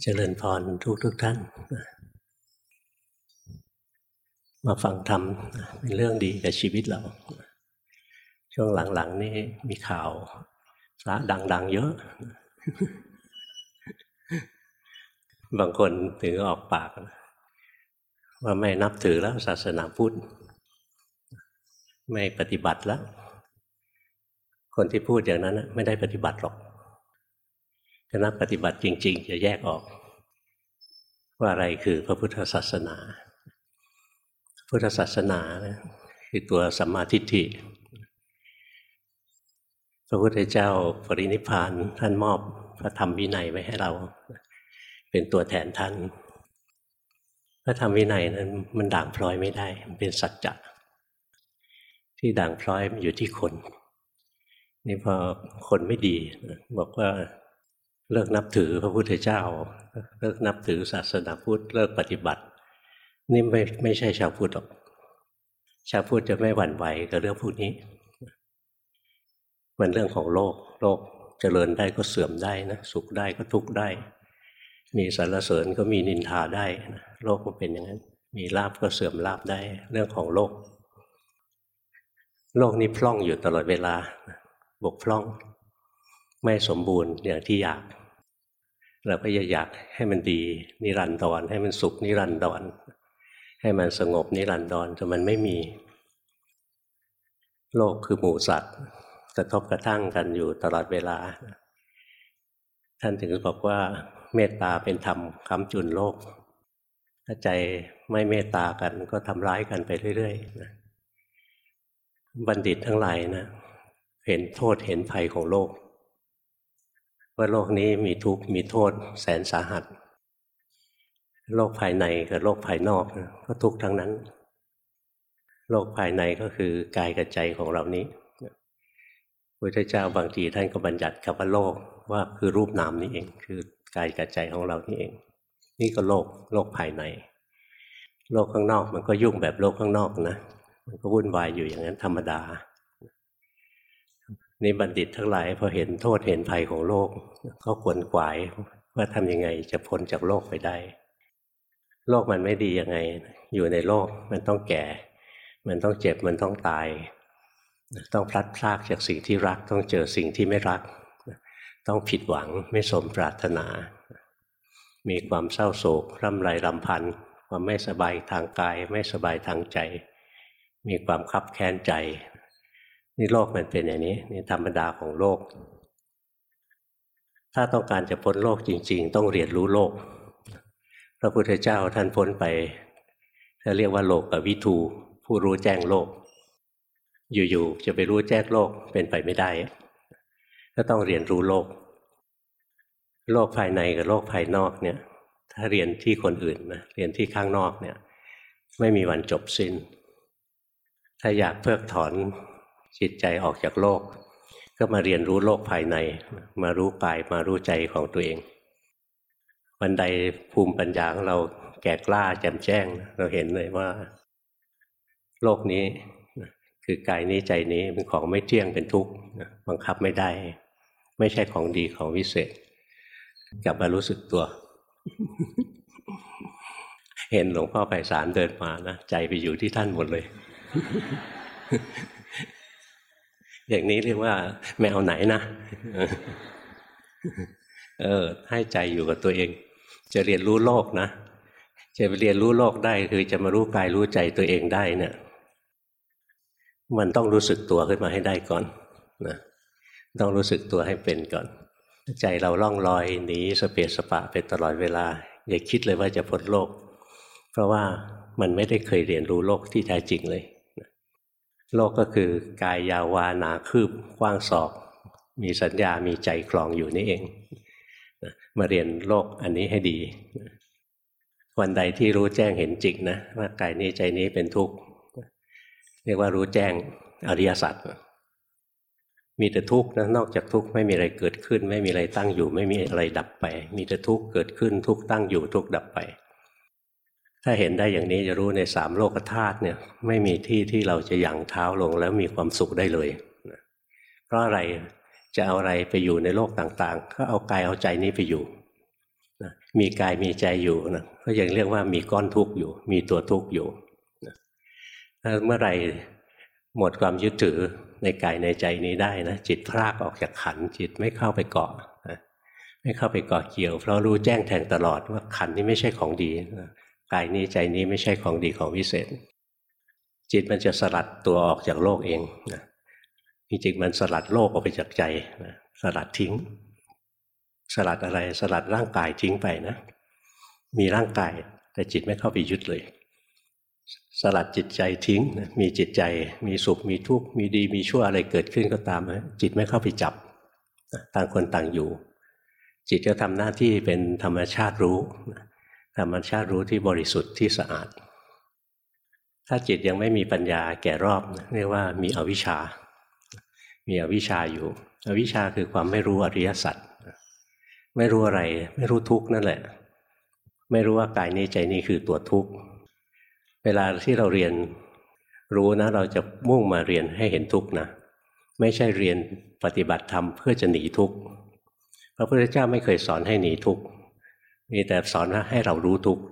เจริญพรทุกทุกท่าน มาฟังธรรมเป็นเรื่องดีกับชีวิตเรา ช่วงหลังๆนี่มีข่าวพระดัง ๆ เยอะ บางคนถึงออกปาก ว่าไม่นับถือแล้วศาสนาพุทธไม่ปฏิบัติแล้ว คนที่พูดอย่างนั้นไม่ได้ปฏิบัติหรอก ถ้านักปฏิบัติจริง ๆ จะแยกออก ว่าอะไรคือพระพุทธศาสนา พุทธศาสนานะคือตัวสัมมาทิฏฐิพระพุทธเจ้าปรินิพานท่านมอบพระธรรมวินัยไว้ให้เรา เป็นตัวแทนท่านพระธรรมวินัยนั้นมันด่างพลอยไม่ได้ มันเป็นสัจจะที่ด่างพลอยมันอยู่ที่คน นี่พอคนไม่ดี บอกว่า เลิกนับถือพระพุทธเจ้า เลิกนับถือศาสนาพุทธเลิกปฏิบัติ นี่ไม่ไม่ใช่ชาวพุทธหรอก ชาวพุทธจะไม่หวั่นไหวกับเรื่องพวกนี้ มันเรื่องของโลกโลกเจริญได้ก็เสื่อมได้นะสุขได้ก็ทุกข์ได้ มีสรรเสริญก็มีนินทาได้นะโลกมันเป็นอย่างนั้น มีลาบก็เสื่อมลาบได้ เรื่องของโลก โลกนี้พล่องอยู่ตลอดเวลาบกพร่อง ไม่สมบูรณ์อย่างที่อยาก เราก็จะอยากให้มันดีนิรันดรให้มันสุขนิรันดรให้มันสงบนิรันดรแต่มันไม่มี โลกคือหมู่สัตว์กระทบกระทั่งกันอยู่ตลอดเวลา ท่านถึงบอกว่า เมตตาเป็นธรรมคำจุนโลก ถ้าใจไม่เมตตากันก็ทำร้ายกันไปเรื่อยๆนะบัณฑิตทั้งหลายนะ เห็นโทษเห็นภัยของโลก ว่าโลกนี้มีทุกข์มีโทษ แสนสาหัส โลกภายในกับโลกภายนอกก็ทุกข์ทั้งนั้น โลกภายในก็คือกายกับใจของเรานี้พระเจ้าบางทีท่านก็บัญญัติคำว่าโลกว่าคือรูปนามนี้เอง คือกายกับใจของเรานี่เอง นี่ก็โลกโลกภายใน โลกข้างนอกมันก็ยุ่งแบบโลกข้างนอกนะมันก็วุ่นวายอยู่อย่างนั้นธรรมดา นี่บัณฑิตทั้งหลายพอเห็นโทษเห็นภัยของโลก ก็ควรขวายว่าทำยังไงจะพ้นจากโลกไปได้ โลกมันไม่ดียังไง อยู่ในโลกมันต้องแก่ มันต้องเจ็บมันต้องตาย ต้องพลัดพรากจากสิ่งที่รัก ต้องเจอสิ่งที่ไม่รัก ต้องผิดหวังไม่สมปรารถนา มีความเศร้าโศกร่ำไรรำพันความไม่สบายทางกายไม่สบายทางใจ มีความคับแค้นใจ นี่โลกมันเป็นอย่างนี้นี่ธรรมดาของโลก ถ้าต้องการจะพ้นโลกจริง ๆ ต้องเรียนรู้โลก พระพุทธเจ้าท่านพ้นไปถ้าเรียกว่าโลกกับวิทูผู้รู้แจ้งโลก อยู่ๆจะไปรู้แจ้งโลกเป็นไปไม่ได้ ก็ต้องเรียนรู้โลก โลกภายในกับโลกภายนอกเนี่ย ถ้าเรียนที่คนอื่นนะเรียนที่ข้างนอกเนี่ย ไม่มีวันจบสิน้น ถ้าอยากเพิกถอน จิตใจออกจากโลก ก็มาเรียนรู้โลกภายใน มารู้กายมารู้ใจของตัวเองวันใดภูมิปัญญาของเราแก่กล้าแจ่มแจ้ง เราเห็นเลยว่า โลกนี้คือกายนี้ใจนี้เป็นของไม่เที่ยงเป็นทุกข์บังคับไม่ได้ ไม่ใช่ของดีของวิเศษ กลับมารู้สึกตัว เห็นหลวงพ่อไปสารเดินมานะใจไปอยู่ที่ท่านหมดเลย อย่างนี้เรียกว่าไม่เอาไหนนะเออให้ใจอยู่กับตัวเอง จะเรียนรู้โลกนะจะเรียนรู้โลกได้คือจะมารู้กายรู้ใจตัวเองได้เนี่ย มันต้องรู้สึกตัวขึ้นมาให้ได้ก่อนนะต้องรู้สึกตัวให้เป็นก่อน ใจเราล่องลอยหนีสเปสปะไปตลอดเวลา อย่าคิดเลยว่าจะพ้นโลก เพราะว่ามันไม่ได้เคยเรียนรู้โลกที่แท้จริงเลย โลกก็คือกายยาวานาคืบกว้างศอก มีสัญญามีใจคลองอยู่นี่เองมาเรียนโลกอันนี้ให้ดี วันใดที่รู้แจ้งเห็นจริงนะว่ากายนี้ใจนี้เป็นทุกข์เรียกว่ารู้แจ้งอริยสัจมีแต่ทุกข์นะนอกจากทุกข์ไม่มีอะไรเกิดขึ้น ไม่มีอะไรตั้งอยู่ ไม่มีอะไรดับไป มีแต่ทุกข์เกิดขึ้นทุกข์ตั้งอยู่ทุกข์ดับไป ถ้าเห็นได้อย่างนี้จะรู้ในสามโลกธาตุเนี่ย ไม่มีที่ที่เราจะหยั่งเท้าลงแล้วมีความสุขได้เลยเพราะอะไรจะเอาอะไรไปอยู่ในโลกต่างๆ ก็เอากายเอาใจนี้ไปอยู่นะมีกายมีใจอยู่นะก็ยังเรียกว่ามีก้อนทุกข์อยู่ มีตัวทุกข์อยู่นะถ้าเมื่อไหร่หมดความยึดถือในกายในใจนี้ได้นะจิตพรากออกจากขันจิตไม่เข้าไปเกาะนะไม่เข้าไปเกาะเกี่ยว เพราะรู้แจ้งแทงตลอดว่าขันนี้ไม่ใช่ของดีนะ กายนี้ใจนี้ไม่ใช่ของดีของวิเศษ จิตมันจะสลัดตัวออกจากโลกเองนะจริงๆมันสลัดโลกออกไปจากใจนะสลัดทิ้ง สลัดอะไรสลัดร่างกายทิ้งไปนะ มีร่างกายแต่จิตไม่เข้าไปยึดเลย สลัดจิตใจทิ้งนะมีจิตใจ มีสุขมีทุกข์มีดีมีชั่วอะไรเกิดขึ้นก็ตามนะจิตไม่เข้าไปจับต่างคนต่างอยู่ จิตจะทำหน้าที่เป็นธรรมชาติรู้ ธรรมชาติรู้ที่บริสุทธิ์ที่สะอาด ถ้าจิตยังไม่มีปัญญาแก่รอบเรียกว่ามีอวิชชา มีอวิชชาอยู่ อวิชชาคือความไม่รู้อริยสัจไม่รู้อะไร ไม่รู้ทุกนั่นแหละ ไม่รู้ว่ากายนี้ใจนี้คือตัวทุกข์เวลาที่เราเรียนรู้นะ เราจะมุ่งมาเรียนให้เห็นทุกข์นะไม่ใช่เรียนปฏิบัติธรรมเพื่อจะหนีทุกข์พระพุทธเจ้าไม่เคยสอนให้หนีทุกข์ มีแต่สอนว่าให้เรารู้ทุกข์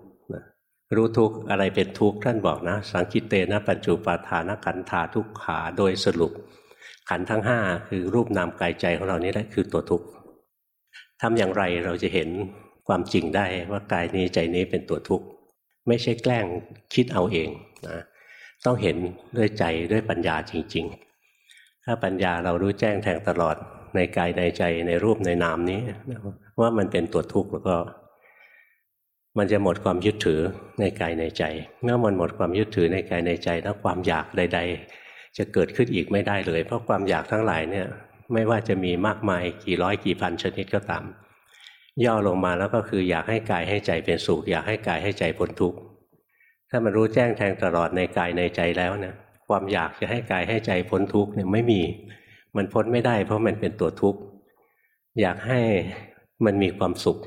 รู้ทุกข์อะไรเป็นทุกข์ท่านบอกนะ สังคิเตนะปัจจุปาทานขันธาทุกขาโดยสรุป ขันทั้งห้าคือรูปนามกายใจของเรานี่แหละคือตัวทุกข์ทำอย่างไรเราจะเห็นความจริงได้ว่ากายนี้ใจนี้เป็นตัวทุกข์ไม่ใช่แกล้งคิดเอาเองนะต้องเห็นด้วยใจด้วยปัญญาจริง ๆ ถ้าปัญญาเรารู้แจ้งแทงตลอดในกายในใจในรูปในนามนี้ ว่ามันเป็นตัวทุกข์แล้วก็ มันจะหมดความยึดถือในกายในใจ เมื่อมันหมดความยึดถือในกายในใจแล้วความอยากใด ๆ จะเกิดขึ้นอีกไม่ได้เลย เพราะความอยากทั้งหลายเนี่ยไม่ว่าจะมีมากมายกี่ร้อยกี่พันชนิดก็ตาม ย่อลงมาแล้วก็คืออยากให้กายให้ใจเป็นสุขอยากให้กายให้ใจพ้นทุกข์ถ้ามันรู้แจ้งแทงตลอดในกายในใจแล้วเนี่ยความอยากจะให้กายให้ใจพ้นทุกข์เนี่ยไม่มี มันพ้นไม่ได้ เพราะมันเป็นตัวทุกข์อยากให้มันมีความสุข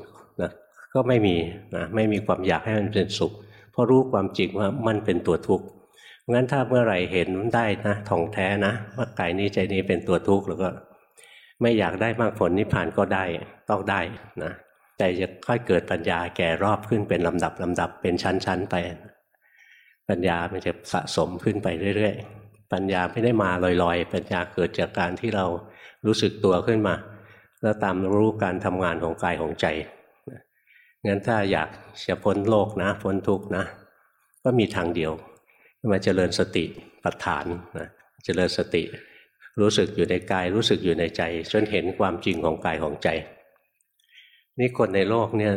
ก็ไม่มีนะไม่มีความอยากให้มันเป็นสุข เพราะรู้ความจริงว่ามันเป็นตัวทุกข์งั้นถ้าเมื่อไหร่เห็นได้นะท่องแท้นะว่ากายนี้ใจนี้เป็นตัวทุกข์แล้วก็ ไม่อยากได้มากผลนิพพานก็ได้ต้องได้นะแต่จะค่อยเกิดปัญญาแก่รอบขึ้นเป็นลำดับลำดับเป็นชั้นๆไป ปัญญามันจะสะสมขึ้นไปเรื่อยๆ ปัญญาไม่ได้มาลอยๆ ปัญญาเกิดจากการที่เรารู้สึกตัวขึ้นมา แล้วตามรู้การทำงานของกายของใจ งั้นถ้าอยากจะพ้นโลกนะพ้นทุกนะ ก็มีทางเดียวมาเจริญสติปัฏฐานนะเจริญสติ รู้สึกอยู่ในกายรู้สึกอยู่ในใจ จนเห็นความจริงของกายของใจ นี่คนในโลกเนี่ย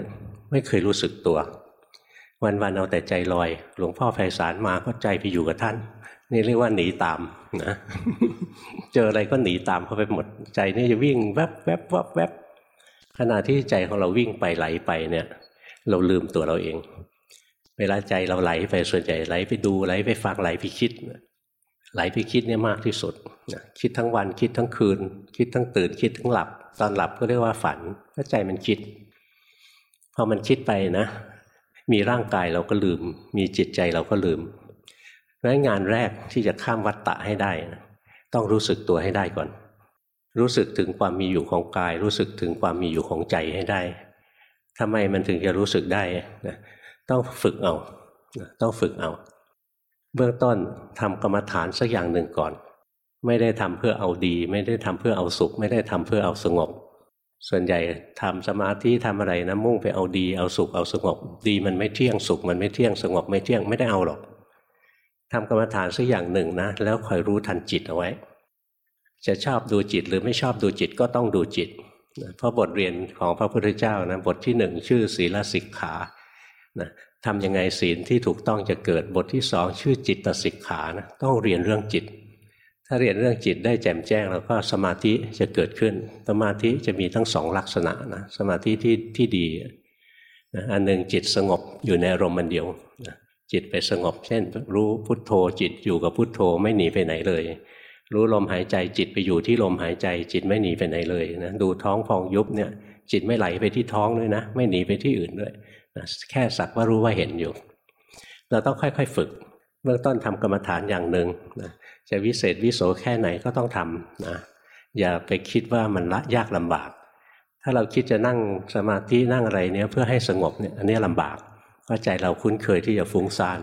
ไม่เคยรู้สึกตัว วันๆเอาแต่ใจลอย หลวงพ่อไพศาลมาก็ใจไปอยู่กับท่าน นี่เรียกว่าหนีตามนะเจออะไรก็หนีตามเข้าไปหมดใจนี่จะวิ่งแวบแวบวับแวบ ขณะที่ใจของเราวิ่งไปไหลไปเนี่ย เราลืมตัวเราเอง เวลาใจเราไหลไปส่วนใหญ่ไหลไปดูไหลไปฟังไหลไปคิดไหลไปคิดเนี่ยมากที่สุดคิดทั้งวันคิดทั้งคืน คิดทั้งตื่นคิดทั้งหลับ ตอนหลับก็เรียกว่าฝันก็ใจมันคิดพอมันคิดไปนะ มีร่างกายเราก็ลืม มีจิตใจเราก็ลืมเพราะงานแรกที่จะข้ามวัฏฏะให้ได้ต้องรู้สึกตัวให้ได้ก่อน รู้สึกถึงความมีอยู่ของกาย รู้สึกถึงความมีอยู่ของใจให้ได้ทำไมมันถึงจะรู้สึกได้นะต้องฝึกเอาต้องฝึกเอา เบื้องต้นทำกรรมฐานสักอย่างหนึ่งก่อน ไม่ได้ทำเพื่อเอาดี ไม่ได้ทำเพื่อเอาสุข ไม่ได้ทำเพื่อเอาสงบ ส่วนใหญ่ทำสมาธิทำอะไรนะมุ่งไปเอาดี เอาสุขเอาสงบ ดีมันไม่เที่ยงสุข มันไม่เที่ยงสงบไม่เที่ยงไม่ได้เอาหรอกทำกรรมฐานสักอย่างหนึ่งนะแล้วคอยรู้ทันจิตเอาไว้ จะชอบดูจิตหรือไม่ชอบดูจิตก็ต้องดูจิต เพราะบทเรียนของพระพุทธเจ้านะบทที่หนึ่งชื่อศีลสิกขานะทำยังไงศีลที่ถูกต้องจะเกิดบทที่สองชื่อจิตสิกขานะต้องเรียนเรื่องจิต ถ้าเรียนเรื่องจิตได้แจ่มแจ้งแล้วก็สมาธิจะเกิดขึ้น สมาธิจะมีทั้งสองลักษณะนะสมาธิที่ที่ดีนะอันหนึ่งจิตสงบอยู่ในอารมณ์มันเดียวนะจิตไปสงบ เช่น รู้พุทโธจิตอยู่กับพุทโธไม่หนีไปไหนเลย รู้ลมหายใจจิตไปอยู่ที่ลมหายใจจิตไม่หนีไปไหนเลยนะดูท้องฟองยุบเนี่ย จิตไม่ไหลไปที่ท้องด้วยนะ ไม่หนีไปที่อื่นด้วยนะแค่สักว่ารู้ว่าเห็นอยู่ เราต้องค่อยๆฝึกเบื้องต้นทำกรรมฐานอย่างหนึ่งนะจะวิเศษวิโสแค่ไหนก็ต้องทำนะอย่าไปคิดว่ามันละยากลำบาก ถ้าเราคิดจะนั่งสมาธินั่งอะไรเนี้ยเพื่อให้สงบเนี่ยอันนี้ลำบากเพราะใจเราคุ้นเคยที่จะฟุ้งซ่าน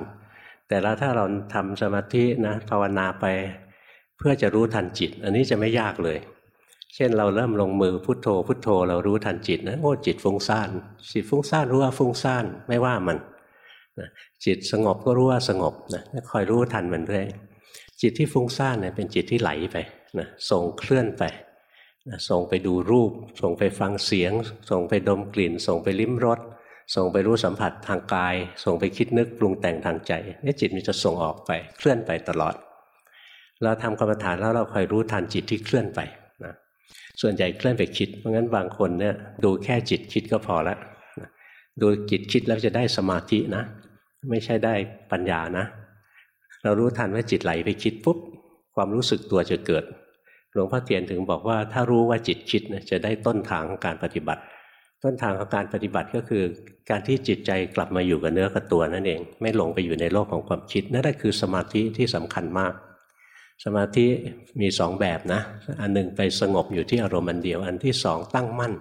แต่แล้วถ้าเราทำสมาธินะภาวนาไป เพื่อจะรู้ทันจิต อันนี้จะไม่ยากเลย เช่นเราเริ่มลงมือพุทโธ พุทโธ เรารู้ทันจิตนะโอ้จิตฟุ้งซ่านจิตฟุ้งซ่านรู้ว่าฟุ้งซ่านไม่ว่ามันจิตสงบก็รู้ว่าสงบนะคอยรู้ทันมันด้วยจิตที่ฟุ้งซ่านเนี่ยเป็นจิตที่ไหลไปนะส่งเคลื่อนไปนะส่งไปดูรูป ส่งไปฟังเสียง ส่งไปดมกลิ่น ส่งไปลิ้มรสส่งไปรู้สัมผัสทางกาย ส่งไปคิดนึกปรุงแต่งทางใจนี่จิตมันจะส่งออกไปเคลื่อนไปตลอด เราทำกรรมฐานแล้วเราคอยรู้ทันจิตที่เคลื่อนไปนะส่วนใหญ่เคลื่อนไปคิด เพราะงั้นบางคนเนี่ยดูแค่จิตคิดก็พอแล้วดูจิตคิดแล้วจะได้สมาธินะ ไม่ใช่ได้ปัญญานะ เรารู้ทันว่าจิตไหลไปคิดปุ๊บความรู้สึกตัวจะเกิด หลวงพ่อเทียนถึงบอกว่าถ้ารู้ว่าจิตคิดจะได้ต้นทางของการปฏิบัติ ต้นทางของการปฏิบัติก็คือ การที่จิตใจกลับมาอยู่กับเนื้อกับตัวนั่นเอง ไม่หลงไปอยู่ในโลกของความคิดนั่นแหละคือสมาธิที่สำคัญมาก สมาธิมีสองแบบนะ อันหนึ่งไปสงบอยู่ที่อารมณ์อันเดียว อันที่สองตั้งมั่น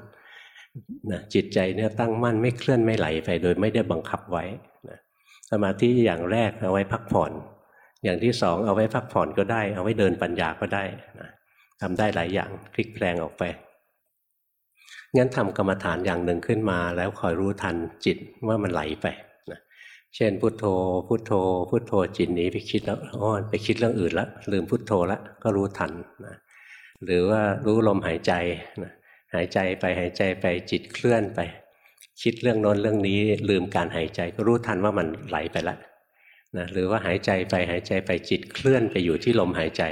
นะจิตใจเนี่ยตั้งมั่นไม่เคลื่อนไม่ไหลไปโดยไม่ได้บังคับไว้นะสมาธิอย่างแรกเอาไว้พักผ่อน อย่างที่สองเอาไว้พักผ่อนก็ได้ เอาไว้เดินปัญญาก็ได้นะทำได้หลายอย่างคลิกแปลงออกไปงั้นทำกรรมฐานอย่างหนึ่งขึ้นมา แล้วคอยรู้ทันจิตว่ามันไหลไป เช่นพุโทโธ พุโทโธ พุโทโธจิตหนีไปคิดแล้วอ๋อไปคิดเรื่องอื่นละลืมพุโทโธละก็รู้ทันนะหรือว่ารู้ลมหายใจนะหายใจไปหายใจไปจิตเคลื่อนไป คิดเรื่องโน้นเรื่องนี้ ลืมการหายใจก็รู้ทันว่ามันไหลไปละนะหรือว่าหายใจไปหายใจไปจิตเคลื่อนไปอยู่ที่ลมหายใจ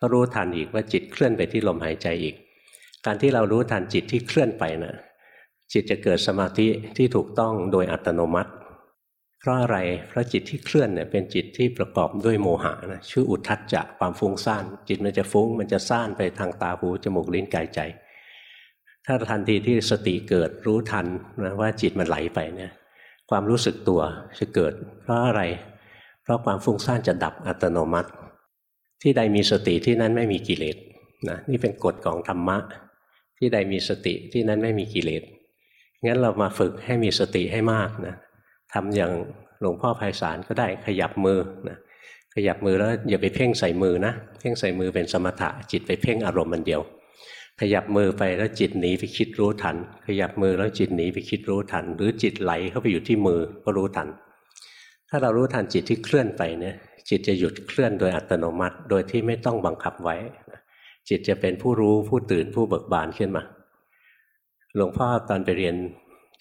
ก็รู้ทันอีกว่าจิตเคลื่อนไปที่ลมหายใจอีก การที่เรารู้ทันจิตที่เคลื่อนไปนะจิตจะเกิดสมาธิที่ถูกต้องโดยอัตโนมัติ เพราะอะไรเพราะจิตที่เคลื่อนเนี่ยเป็นจิตที่ประกอบด้วยโมหะนะชื่ออุทัจจะความฟุ้งซ่าน จิตมันจะฟุ้งมันจะซ่านไปทางตาหูจมูกลิ้นกายใจ ถ้าทันทีที่สติเกิดรู้ทันนะว่าจิตมันไหลไปเนี่ยความรู้สึกตัวจะเกิด เพราะอะไร เพราะความฟุ้งซ่านจะดับอัตโนมัติ ที่ใดมีสติที่นั้นไม่มีกิเลสนะนี่เป็นกฎของธรรมะ ที่ใดมีสติที่นั้นไม่มีกิเลสงั้นเรามาฝึกให้มีสติให้มากนะ ทำอย่างหลวงพ่อไพศาลก็ได้ขยับมือนะขยับมือแล้วอย่าไปเพ่งใส่มือนะ เพ่งใส่มือเป็นสมถะจิตไปเพ่งอารมณ์มันเดียว ขยับมือไปแล้วจิตหนีไปคิดรู้ทัน ขยับมือแล้วจิตหนีไปคิดรู้ทัน หรือจิตไหลเข้าไปอยู่ที่มือก็รู้ทัน ถ้าเรารู้ทันจิตที่เคลื่อนไปเนี่ยจิตจะหยุดเคลื่อนโดยอัตโนมัติ โดยที่ไม่ต้องบังคับไว้ จิตจะเป็นผู้รู้ผู้ตื่นผู้เบิกบานขึ้นมา หลวงพ่อตอนไปเรียน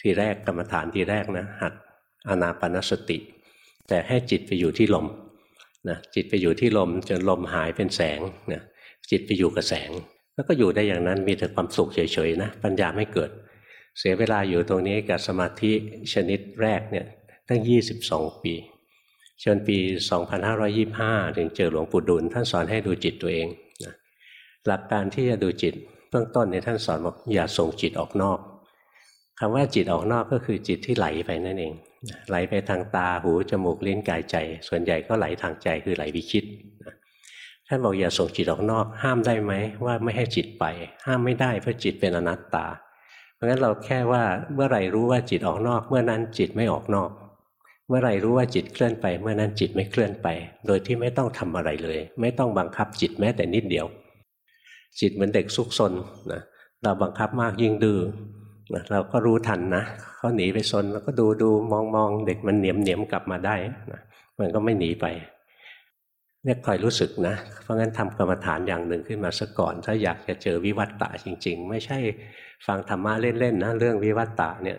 ทีแรกกรรมฐานทีแรกนะหัด อนาปนสติ แต่ให้จิตไปอยู่ที่ลมนะจิตไปอยู่ที่ลมจนลมหายเป็นแสงนะจิตไปอยู่กับแสง แล้วก็อยู่ได้อย่างนั้นมีแต่ความสุขเฉยๆนะปัญญาไม่เกิด เสียเวลาอยู่ตรงนี้กับสมาธิชนิดแรกเนี่ยตั้ง 22 ปีจนปี 2525 ถึงเจอหลวงปู่ดุลท่านสอนให้ดูจิตตัวเองหลักการที่จะดูจิตเบื้องต้นในท่านสอนบอกอย่าส่งจิตออกนอกคำว่าจิตออกนอกก็คือจิตที่ไหลไปนั่นเอง ไหลไปทางตาหูจมูกลิ้นกายใจ ส่วนใหญ่ก็ไหลทางใจคือไหลไปคิดท่านบอกอย่าส่งจิตออกนอก ห้ามได้ไหมว่าไม่ให้จิตไป ห้ามไม่ได้เพราะจิตเป็นอนัตตา เพราะงั้นเราแค่ว่าเมื่อไหร่รู้ว่าจิตออกนอก เมื่อนั้นจิตไม่ออกนอก เมื่อไหร่รู้ว่าจิตเคลื่อนไป เมื่อนั้นจิตไม่เคลื่อนไป โดยที่ไม่ต้องทำอะไรเลย ไม่ต้องบังคับจิตแม้แต่นิดเดียว จิตเหมือนเด็กซุกซนนะเราบังคับมากยิ่งดื้อ เราก็รู้ทันนะเขาหนีไปซนเราก็ดูดูมองมองเด็กมันเหนียมเหนียมกลับมาได้นะมันก็ไม่หนีไปเนี่ยคอยรู้สึกนะ เพราะงั้นทำกรรมฐานอย่างหนึ่งขึ้นมาซะก่อน ถ้าอยากจะเจอวิวัตตะจริง ๆ ไม่ใช่ฟังธรรมะเล่นๆนะเรื่องวิวัตตะเนี่ย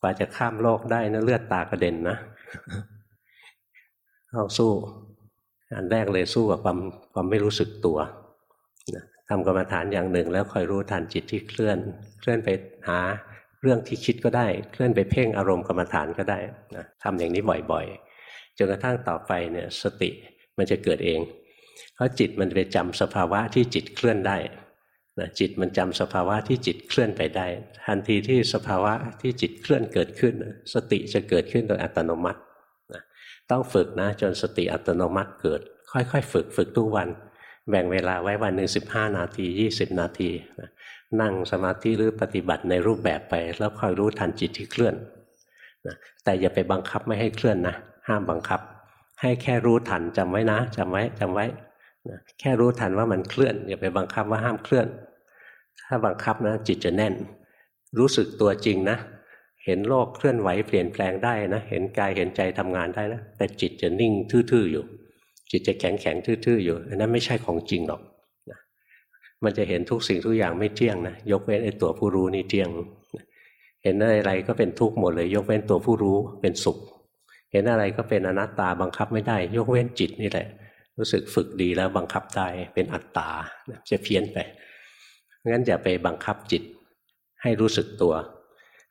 กว่าจะข้ามโลกได้นะเลือดตากระเด็นนะต้องสู้ อันแรกเลยสู้กับความความไม่รู้สึกตัว ทำกรรมฐานอย่างหนึ่ง แล้วคอยรู้ทันจิตที่เคลื่อน เคลื่อนไปหาเรื่องที่คิดก็ได้ เคลื่อนไปเพ่งอารมณ์กรรมฐานก็ได้นะทำอย่างนี้บ่อยๆจนกระทั่งต่อไปเนี่ยสติมันจะเกิดเอง เพราะจิตมันไปจำสภาวะที่จิตเคลื่อนได้นะจิตมันจำสภาวะที่จิตเคลื่อนไปได้ ทันทีที่สภาวะที่จิตเคลื่อนเกิดขึ้น สติจะเกิดขึ้นโดยอัตโนมัตินะต้องฝึกนะจนสติอัตโนมัติเกิด ค่อยๆ ฝึกฝึกทุกวัน แบ่งเวลาไว้วันหนึ่งสิบห้านาทียี่สิบนาทีนั่งสมาธิหรือปฏิบัติในรูปแบบไป แล้วคอยรู้ทันจิตที่เคลื่อนนะแต่อย่าไปบังคับไม่ให้เคลื่อนนะห้ามบังคับ ให้แค่รู้ทันจำไว้นะจำไว้จำไว้นะแค่รู้ทันว่ามันเคลื่อนอย่าไปบังคับว่าห้ามเคลื่อน ถ้าบังคับนะจิตจะแน่น รู้สึกตัวจริงนะ เห็นโลกเคลื่อนไหวเปลี่ยนแปลงได้นะ เห็นกายเห็นใจทำงานได้นะแต่จิตจะนิ่งทื่อๆอยู่ จิตจะแข็งแข็งทื่อๆอยู่อันนั้นไม่ใช่ของจริงหรอกมันจะเห็นทุกสิ่งทุกอย่างไม่เที่ยงนะยกเว้นไอ้ตัวผู้รู้นี่เที่ยง เห็นอะไรก็เป็นทุกข์หมดเลย ยกเว้นตัวผู้รู้เป็นสุข เห็นอะไรก็เป็นอนัตตาบังคับไม่ได้ ยกเว้นจิตนี่แหละ รู้สึกฝึกดีแล้วบังคับได้เป็นอัตตาจะเพี้ยนไปงั้นอย่าไปบังคับจิต ให้รู้สึกตัว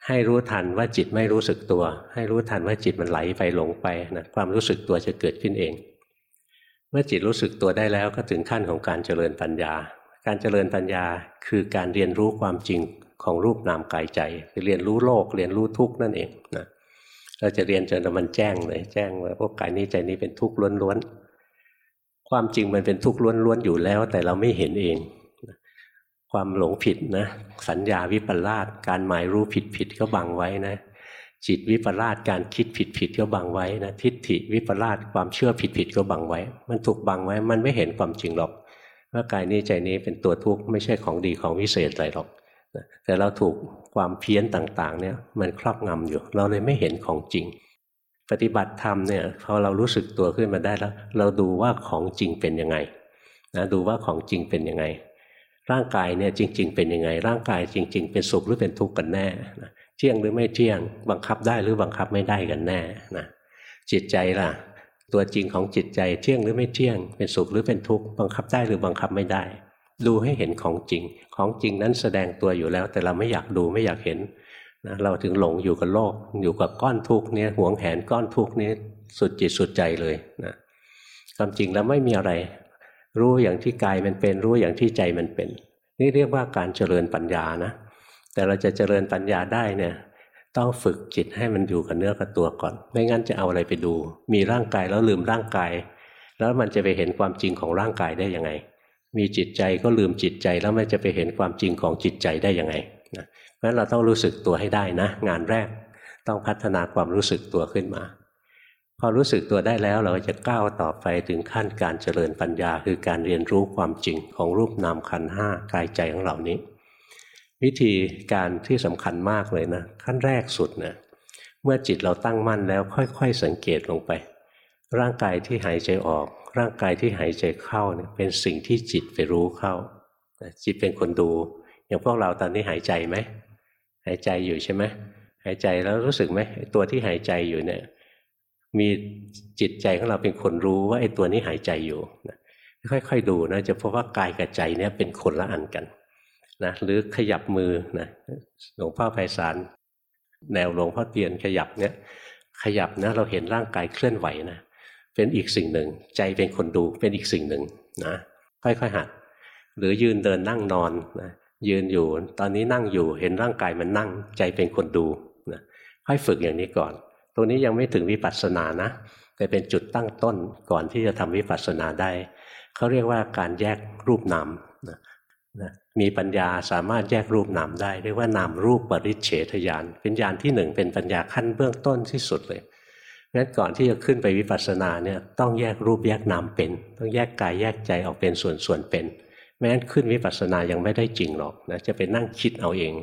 ให้รู้ทันว่าจิตไม่รู้สึกตัว ให้รู้ทันว่าจิตมันไหลไปหลงไปนะความรู้สึกตัวจะเกิดขึ้นเอง เมื่อจิตรู้สึกตัวได้แล้วก็ถึงขั้นของการเจริญปัญญา การเจริญปัญญาคือการเรียนรู้ความจริงของรูปนามกายใจคือเรียนรู้โลก เรียนรู้ทุกข์นั่นเองนะเราจะเรียนจนมันแจ้งเลยแจ้งว่าพวกกายนี้ใจนี้เป็นทุกข์ล้วนๆความจริงมันเป็นทุกข์ล้วนๆอยู่แล้ว แต่เราไม่เห็นเอง ความหลงผิดนะสัญญาวิปลาสการหมายรู้ผิดผิดก็บังไว้นะ จิตวิปลาสการคิดผิดผิดก็บังไว้นะทิฏฐิวิปลาสความเชื่อผิดผิดก็บังไว้ มันถูกบังไว้มันไม่เห็นความจริงหรอก ว่ากายนี้ใจนี้เป็นตัวทุกข์ไม่ใช่ของดีของวิเศษอะไรหรอกแต่เราถูกความเพี้ยนต่างๆเนี่ยมันครอบงำอยู่ เราเลยไม่เห็นของจริง ปฏิบัติธรรมเนี่ยพอเรารู้สึกตัวขึ้นมาได้แล้ว เราดูว่าของจริงเป็นยังไงนะดูว่าของจริงเป็นยังไงร่างกายเนี่ยจริง ๆ เป็นยังไง ร่างกายจริง ๆ เป็นสุขหรือเป็นทุกข์กันแน่นะ เที่ยงหรือไม่เที่ยง บังคับได้หรือบังคับไม่ได้กันแน่นะจิตใจล่ะ ตัวจริงของจิตใจเที่ยงหรือไม่เที่ยง เป็นสุขหรือเป็นทุกข์บังคับได้หรือบังคับไม่ได้ ดูให้เห็นของจริง ของจริงนั้นแสดงตัวอยู่แล้ว แต่เราไม่อยากดูไม่อยากเห็นนะเราถึงหลงอยู่กับโลก อยู่กับก้อนทุกข์นี้หวงแหนก้อนทุกข์นี้สุดจิตสุดใจเลยนะความจริงแล้วไม่มีอะไร รู้อย่างที่กายมันเป็น รู้อย่างที่ใจมันเป็น นี่เรียกว่าการเจริญปัญญานะ แต่เราจะเจริญปัญญาได้เนี่ย ต้องฝึกจิตให้มันอยู่กับเนื้อกับตัวก่อน ไม่งั้นจะเอาอะไรไปดู มีร่างกายแล้วลืมร่างกาย แล้วมันจะไปเห็นความจริงของร่างกายได้ยังไง มีจิตใจก็ลืมจิตใจแล้วมันจะไปเห็นความจริงของจิตใจได้ยังไงนะเพราะฉะนั้นเราต้องรู้สึกตัวให้ได้นะ งานแรกต้องพัฒนาความรู้สึกตัวขึ้นมา พอรู้สึกตัวได้แล้วเราจะก้าวต่อไปถึงขั้นการเจริญปัญญา คือการเรียนรู้ความจริงของรูปนามขันห้ากายใจของเหล่านี้ วิธีการที่สำคัญมากเลยนะขั้นแรกสุดนะเมื่อจิตเราตั้งมั่นแล้วค่อย ๆ สังเกตลงไป ร่างกายที่หายใจออก ร่างกายที่หายใจเข้าเนี่ยเป็นสิ่งที่จิตไปรู้เข้า จิตเป็นคนดู อย่างพวกเราตอนนี้หายใจไหมหายใจอยู่ใช่ไหมหายใจแล้วรู้สึกไหมตัวที่หายใจอยู่เนี่ย มีจิตใจของเราเป็นคนรู้ว่าไอ้ตัวนี้หายใจอยู่ค่อยๆดูนะจะพบว่ากายกับใจเนี่ยเป็นคนละอันกัน นะหรือขยับมือนะหลวงพ่อไพศาลแนวหลวงพ่อเตียนขยับเนี่ยขยับนะเราเห็นร่างกายเคลื่อนไหวนะเป็นอีกสิ่งหนึ่ง ใจเป็นคนดูเป็นอีกสิ่งหนึ่งนะค่อยๆหัด หรือยืนเดินนั่งนอนนะยืนอยู่ ตอนนี้นั่งอยู่เห็นร่างกายมันนั่ง ใจเป็นคนดูนะค่อยฝึกอย่างนี้ก่อน ตรงนี้ยังไม่ถึงวิปัสสนานะแต่เป็นจุดตั้งต้นก่อนที่จะทำวิปัสสนาได้เขาเรียกว่าการแยกรูปนาม นะมีปัญญาสามารถแยกรูปนามได้ เรียกว่านามรูปปริเฉทญาณเป็นญาณที่หนึ่งเป็นปัญญาขั้นเบื้องต้นที่สุดเลยงั้นก่อนที่จะขึ้นไปวิปัสสนาเนี่ยต้องแยกรูปแยกนามเป็น ต้องแยกกายแยกใจออกเป็นส่วนๆเป็นแม้นขึ้นวิปัสสนายังไม่ได้จริงหรอกนะจะไปนั่งคิดเอาเอง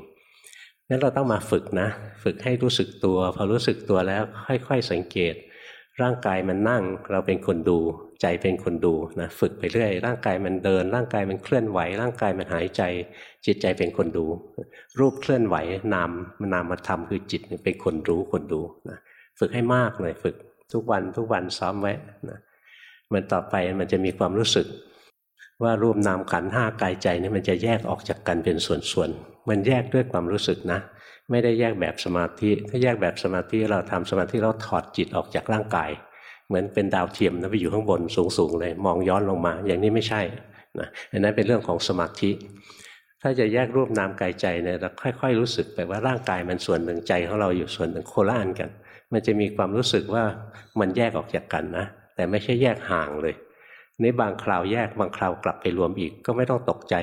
งั้นเราต้องมาฝึกนะ ฝึกให้รู้สึกตัว พอรู้สึกตัวแล้วค่อย ๆ สังเกต ร่างกายมันนั่งเราเป็นคนดู ใจเป็นคนดูนะฝึกไปเรื่อย ร่างกายมันเดิน ร่างกายมันเคลื่อนไหว ร่างกายมันหายใจ จิตใจเป็นคนดู รูปเคลื่อนไหวนามนามธรรมคือจิตเป็นคนรู้คนดูนะฝึกให้มากเลยฝึกทุกวันทุกวันซ้อมไว้นะมันต่อไปมันจะมีความรู้สึก ว่ารูปนามขันห้ากายใจนี่มันจะแยกออกจากกันเป็นส่วนๆมันแยกด้วยความรู้สึกนะ ไม่ได้แยกแบบสมาธิ ถ้าแยกแบบสมาธิเราทำสมาธิเราถอดจิตออกจากร่างกาย เหมือนเป็นดาวเทียมนะไปอยู่ข้างบนสูงๆเลย มองย้อนลงมา อย่างนี้ไม่ใช่นะอันนั้นเป็นเรื่องของสมาธิ ถ้าจะแยกรูปนามกายใจเนี่ยเราค่อย ๆ รู้สึกไปว่าร่างกายมันส่วนหนึ่งใจของเราอยู่ส่วนหนึ่งโคละอันกัน มันจะมีความรู้สึกว่ามันแยกออกจากกันนะ แต่ไม่ใช่แยกห่างเลยในบางคราวแยกบางคราวกลับไปรวมอีกก็ไม่ต้องตกใจ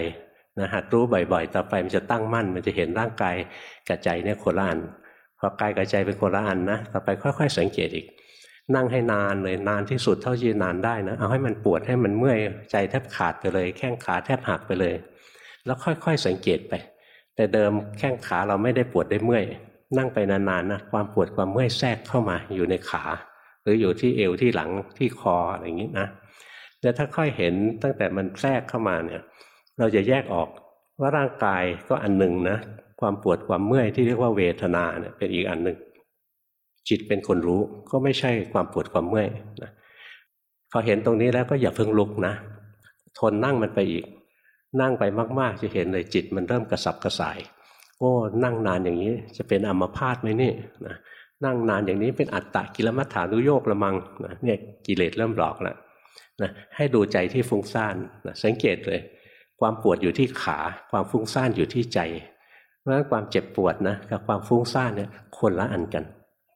นะหัดรู้บ่อยๆ ต่อไปมันจะตั้งมั่น มันจะเห็นร่างกายกับใจเนี่ยคนละอันพอกายกับใจเป็นคนละอันนะต่อไปค่อย ๆ สังเกตอีก นั่งให้นานเลยนานที่สุดเท่าที่นานได้นะเอาให้มันปวดให้มันเมื่อยใจแทบขาดไปเลย แข้งขาแทบหักไปเลย แล้วค่อยๆสังเกตไป แต่เดิมแข้งขาเราไม่ได้ปวดได้เมื่อยนั่งไปนานๆนะความปวดความเมื่อยแทรกเข้ามาอยู่ในขา หรืออยู่ที่เอวที่หลังที่คออะไรอย่างนี้นะแล้วถ้าค่อยเห็นตั้งแต่มันแทรกเข้ามาเนี่ย เราจะแยกออกว่าร่างกายก็อันหนึ่งนะ ความปวดความเมื่อยที่เรียกว่าเวทนาเนี่ยเป็นอีกอันหนึ่งจิตเป็นคนรู้ก็ไม่ใช่ความปวดความเมื่อยนะพอเห็นตรงนี้แล้วก็อย่าเพิ่งลุกนะ ทนนั่งมันไปอีก นั่งไปมากๆ จะเห็นเลยจิตมันเริ่มกระสับกระส่ายโอ้นั่งนานอย่างนี้จะเป็นอัมพาตไหมนี่นะนั่งนานอย่างนี้เป็นอัตตะกิลมัฏฐานุโยกละมังนะเนี่ยกิเลสเริ่มหลอกแล้วนะให้ดูใจที่ฟุ้งซ่านนะสังเกตเลย ความปวดอยู่ที่ขา ความฟุ้งซ่านอยู่ที่ใจ เพราะฉะนั้นความเจ็บปวดนะกับความฟุ้งซ่านเนี่ยคนละอันกัน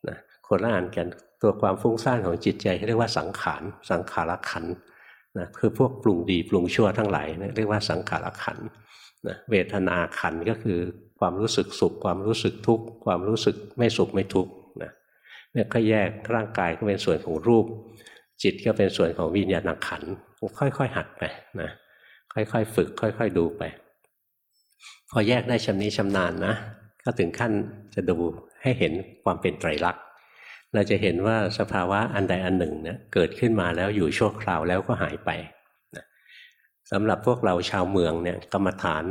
นะคนละอันกันตัวความฟุ้งซ่านของจิตใจเรียกว่าสังขารสังขารขันนะคือพวกปรุงดีปรุงชั่วทั้งหลายเรียกว่าสังขารขันนะเวทนาขันก็คือความรู้สึกสุข ความรู้สึกทุกข์ความรู้สึกไม่สุขไม่ทุกข์นะเนี่ยก็แยกร่างกายก็เป็นส่วนของรูป จิตก็เป็นส่วนของวิญญาณขันค่อยๆ หัดไปนะ ค่อยๆ ฝึก ค่อย ๆ ดูไป พอแยกได้ชำนี้ชำนาญนะก็ถึงขั้นจะดูให้เห็นความเป็นไตรลักษณ์เราจะเห็นว่าสภาวะอันใดอันหนึ่งเนี่ยเกิดขึ้นมาแล้วอยู่ชั่วคราวแล้วก็หายไปสำหรับพวกเราชาวเมืองเนี่ยกรรมฐาน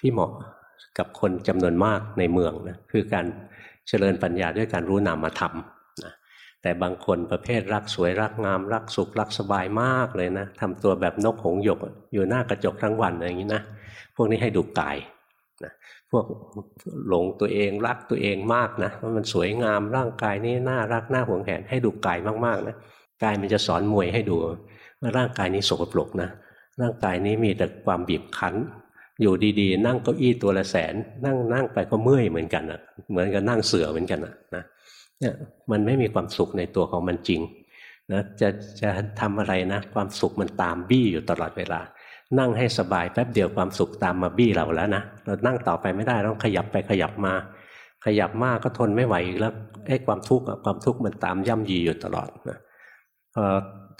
ที่เหมาะกับคนจำนวนมากในเมืองนะคือการเจริญปัญญาด้วยการรู้นามธรรมนะ แต่บางคนประเภทรักสวยรักงาม รักสุขรักสบายมากเลยนะทำตัวแบบนกหงหยกอยู่หน้ากระจกทั้งวันอะไรอย่างนี้นะพวกนี้ให้ดูกายนะพวกหลงตัวเองรักตัวเองมากนะว่ามันสวยงามร่างกายนี้น่ารักน่าหวงแหนให้ดูกายมากๆนะกายมันจะสอนมวยให้ดูว่าร่างกายนี้สกปรกนะร่างกายนี้มีแต่ความบีบคั้น อยู่ดีๆ นั่งเก้าอี้ตัวละแสน นั่งนั่งไปก็เมื่อยเหมือนกันอะเหมือนกับนั่งเสือเหมือนกันอะนะ เนี่ยมันไม่มีความสุขในตัวของมันจริงนะจะจะทำอะไรนะ ความสุขมันตามบี้อยู่ตลอดเวลา นั่งให้สบายแป๊บเดียวความสุขตามมาบี้เราแล้วนะเรานั่งต่อไปไม่ได้ต้องขยับไปขยับมา ขยับมากก็ทนไม่ไหวอีกแล้วไอ้ความทุกข์ความทุกข์มันตามย่ำยีอยู่ตลอดนะพอ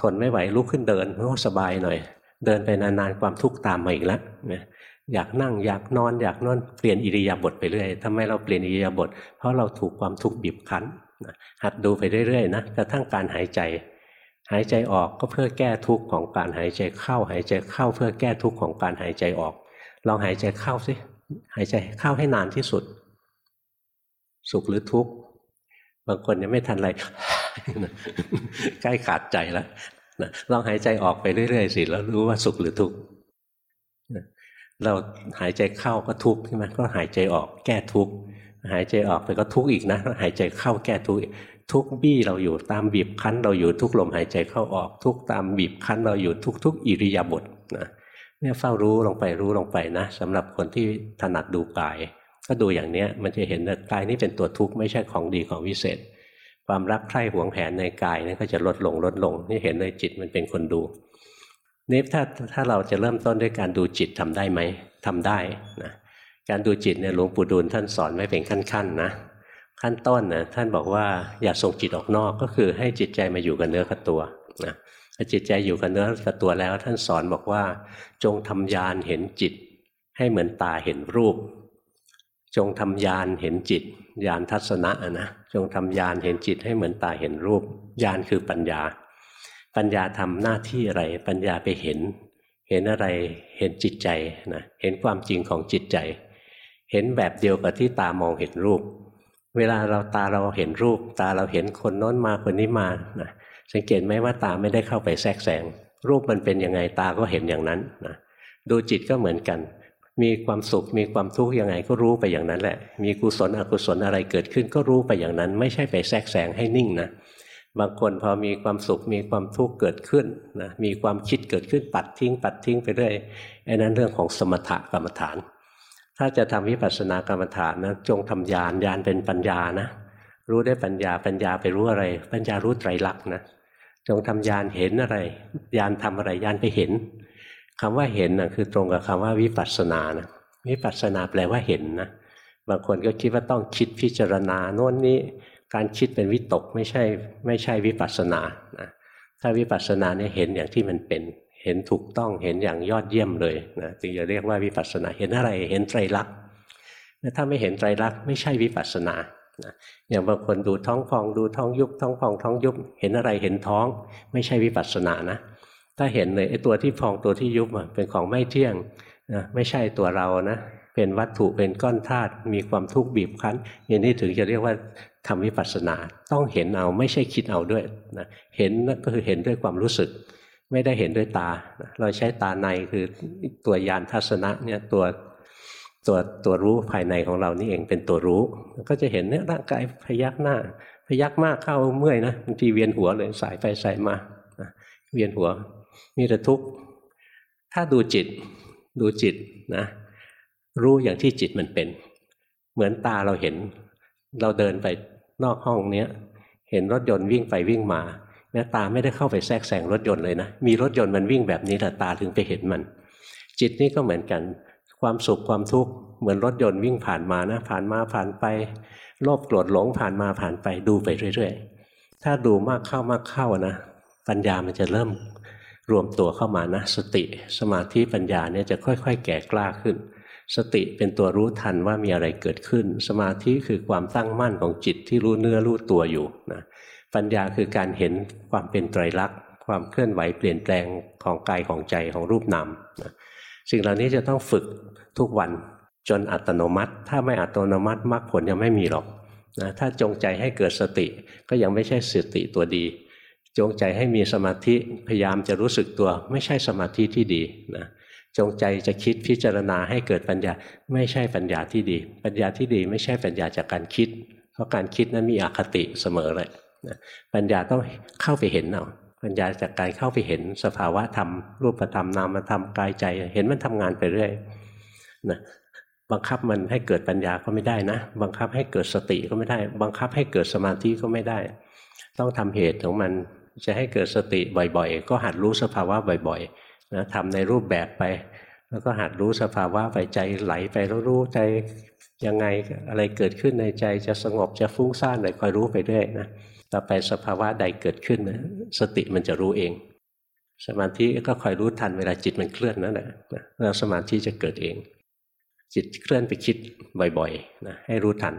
ทนไม่ไหวลุกขึ้นเดินก็สบายหน่อย เดินไปนานๆความทุกข์ตามมาอีกแล้วอยากนั่งอยากนอนอยากนอนเปลี่ยนอิริยาบถไปเรื่อยทำไมเราเปลี่ยนอิริยาบถเพราะเราถูกความทุกข์บีบคั้น หัดดูไปเรื่อยๆนะกระทั่งการหายใจ หายใจออกก็เพื่อแก้ทุกข์ของการหายใจเข้า หายใจเข้าเพื่อแก้ทุกข์ของการหายใจออก ลองหายใจเข้าสิหายใจเข้าให้นานที่สุด สุขหรือทุกข์บางคนยังไม่ทันไรใกล้ขาดใจแล้วลองหายใจออกไปเรื่อยๆสิแล้วรู้ว่าสุขหรือทุกข์เราหายใจเข้าก็ทุกข์ใช่ไหมก็หายใจออกแก้ทุกข์ หายใจออกไปก็ทุกข์อีกนะ หายใจเข้าแก้ทุกข์ทุกบี้เราอยู่ตามบีบคั้นเราอยู่ทุกลมหายใจเข้าออกทุกตามบีบคั้นเราอยู่ทุกทุกอิริยาบถนะเนี่ยเฝ้ารู้ลงไปรู้ลงไปนะสำหรับคนที่ถนัดดูกาย ก็ดูอย่างเนี้ยมันจะเห็นว่ากายนี้เป็นตัวทุกข์ไม่ใช่ของดีของวิเศษ ความรักใคร่หวงแหนในกายนี่ก็จะลดลงลดลงนี่เห็นเลยจิตมันเป็นคนดูนี่ถ้าถ้าเราจะเริ่มต้นด้วยการดูจิตทำได้ไหมทำได้นะ การดูจิตเนี่ยหลวงปู่ดูลท่านสอนไว้เป็นขั้นๆนะขั้นต้นนะท่านบอกว่าอย่าส่งจิตออกนอกก็คือให้จิตใจมาอยู่กับเนื้อกับตัวนะถ้าจิตใจอยู่กับเนื้อกับตัวแล้ว ท่านสอนบอกว่า จงทำยานเห็นจิต ให้เหมือนตาเห็นรูป จงทำยานเห็นจิตยานทัศนะนะจงทำยานเห็นจิตให้เหมือนตาเห็นรูปยานคือปัญญา ปัญญาทำหน้าที่อะไร ปัญญาไปเห็น เห็นอะไรเห็นจิตใจนะเห็นความจริงของจิตใจ เห็นแบบเดียวกับที่ตามองเห็นรูป เวลาเราตาเราเห็นรูป ตาเราเห็นคนโน้นมาคนนี้มานะสังเกตไหมว่าตาไม่ได้เข้าไปแทรกแซงรูปมันเป็นยังไงตาก็เห็นอย่างนั้นนะดูจิตก็เหมือนกัน มีความสุขมีความทุกข์ยังไงก็รู้ไปอย่างนั้นแหละ มีกุศลอกุศลอะไรเกิดขึ้นก็รู้ไปอย่างนั้น ไม่ใช่ไปแทรกแซงให้นิ่งนะบางคนพอมีความสุขมีความทุกข์เกิดขึ้นนะมีความคิดเกิดขึ้นปัดทิ้ง ปัดทิ้งไปเรื่อยไอ้นั้นเรื่องของสมถกรรมฐาน ถ้าจะทำวิปัสสนากรรมฐานนะจงทำญาณญาณเป็นปัญญานะรู้ได้ปัญญาปัญญาไปรู้อะไร ปัญญารู้ไตรลักษณ์นะจงทำญาณเห็นอะไรญาณทำอะไรญาณไปเห็นคำว่าเห็นนะคือตรงกับคำว่าวิปัสสนานะวิปัสสนาแปลว่าเห็นนะบางคนก็คิดว่าต้องคิดพิจารณาโน่นนี้การคิดเป็นวิตกไม่ใช่ไม่ใช่วิปัสสนานะถ้าวิปัสสนาเนี่ยเห็นอย่างที่มันเป็น เห็นถูกต้องเห็นอย่างยอดเยี่ยมเลยนะจึงจะเรียกว่าวิปัสสนาเห็นอะไรเห็นไตรลักษณ์ถ้าไม่เห็นไตรลักษณ์ไม่ใช่วิปัสสนาอย่างบางคนดูท้องพองดูท้องยุบท้องพองท้องยุบเห็นอะไรเห็นท้อง ไม่ใช่วิปัสสนานะ ถ้าเห็นเลยไอ้ตัวที่พองตัวที่ยุบเป็นของไม่เที่ยงนะไม่ใช่ตัวเรานะเป็นวัตถุเป็นก้อนธาตุมีความทุกข์บีบคั้น อย่างนี้ถึงจะเรียกว่าทำวิปัสสนา ต้องเห็นเอาไม่ใช่คิดเอาด้วยนะเห็นก็คือเห็นด้วยความรู้สึก ไม่ได้เห็นด้วยตา เราใช้ตาในคือตัวยานทัศนะเนี่ยตัวตัวตัวรู้ภายในของเรานี่เองเป็นตัวรู้ ก็จะเห็นเนี่ยร่างกายพยักหน้า พยักมากเข้าเมื่อยนะบางทีเวียนหัวเลยสายไปสายมาเวียนหัวมีแต่ทุกข์ถ้าดูจิตดูจิตนะรู้อย่างที่จิตมันเป็น เหมือนตาเราเห็น เราเดินไปนอกห้องเนี้ยเห็นรถยนต์วิ่งไปวิ่งมา แม้ตาไม่ได้เข้าไปแทรกแซงรถยนต์เลยนะ มีรถยนต์มันวิ่งแบบนี้แต่ตาถึงไปเห็นมัน จิตนี่ก็เหมือนกัน ความสุขความทุกข์เหมือนรถยนต์วิ่งผ่านมานะ ผ่านมาผ่านไปโลภโกรธหลงผ่านมาผ่านไปดูไปเรื่อย ๆ ถ้าดูมากเข้ามากเข้านะปัญญามันจะเริ่มรวมตัวเข้ามานะสติ สมาธิปัญญาเนี่ยจะค่อย ๆ แก่กล้าขึ้น สติเป็นตัวรู้ทันว่ามีอะไรเกิดขึ้น สมาธิคือความตั้งมั่นของจิตที่รู้เนื้อรู้ตัวอยู่นะ ปัญญาคือการเห็นความเป็นไตรลักษณ์ ความเคลื่อนไหวเปลี่ยนแปลงของกายของใจของรูปนามสิ่งเหล่านี้จะต้องฝึกทุกวันจนอัตโนมัติ ถ้าไม่อัตโนมัติมรรคผลยังไม่มีหรอกนะถ้าจงใจให้เกิดสติก็ยังไม่ใช่สติตัวดี จงใจให้มีสมาธิพยายามจะรู้สึกตัว ไม่ใช่สมาธิที่ดีนะจงใจจะคิดพิจารณาให้เกิดปัญญาไม่ใช่ปัญญาที่ดี ปัญญาที่ดีไม่ใช่ปัญญาจากการคิด เพราะการคิดนั้นมีอคติเสมอเลย ปัญญาต้องเข้าไปเห็นเอาปัญญาจากการเข้าไปเห็นสภาวะธรรม รูปธรรมนามธรรมกายใจ เห็นมันทำงานไปเรื่อยนะบังคับมันให้เกิดปัญญาก็ไม่ได้นะ บังคับให้เกิดสติก็ไม่ได้ บังคับให้เกิดสมาธิก็ไม่ได้ ต้องทำเหตุของมันจะให้เกิดสติบ่อยๆ ก็หัดรู้สภาวะบ่อยๆนะทำในรูปแบบไป แล้วก็หัดรู้สภาวะไปใจไหลไปแล้วรู้ใจยังไงอะไรเกิดขึ้นในใจจะสงบจะฟุ้งซ่านอะไรคอยรู้ไปเรื่อยนะ ต่อไปสภาวะใดเกิดขึ้นนะสติมันจะรู้เอง สมาธิก็คอยรู้ทันเวลาจิตมันเคลื่อนนั่นแหละแล้วสมาธิจะเกิดเอง จิตเคลื่อนไปคิดบ่อยๆนะให้รู้ทัน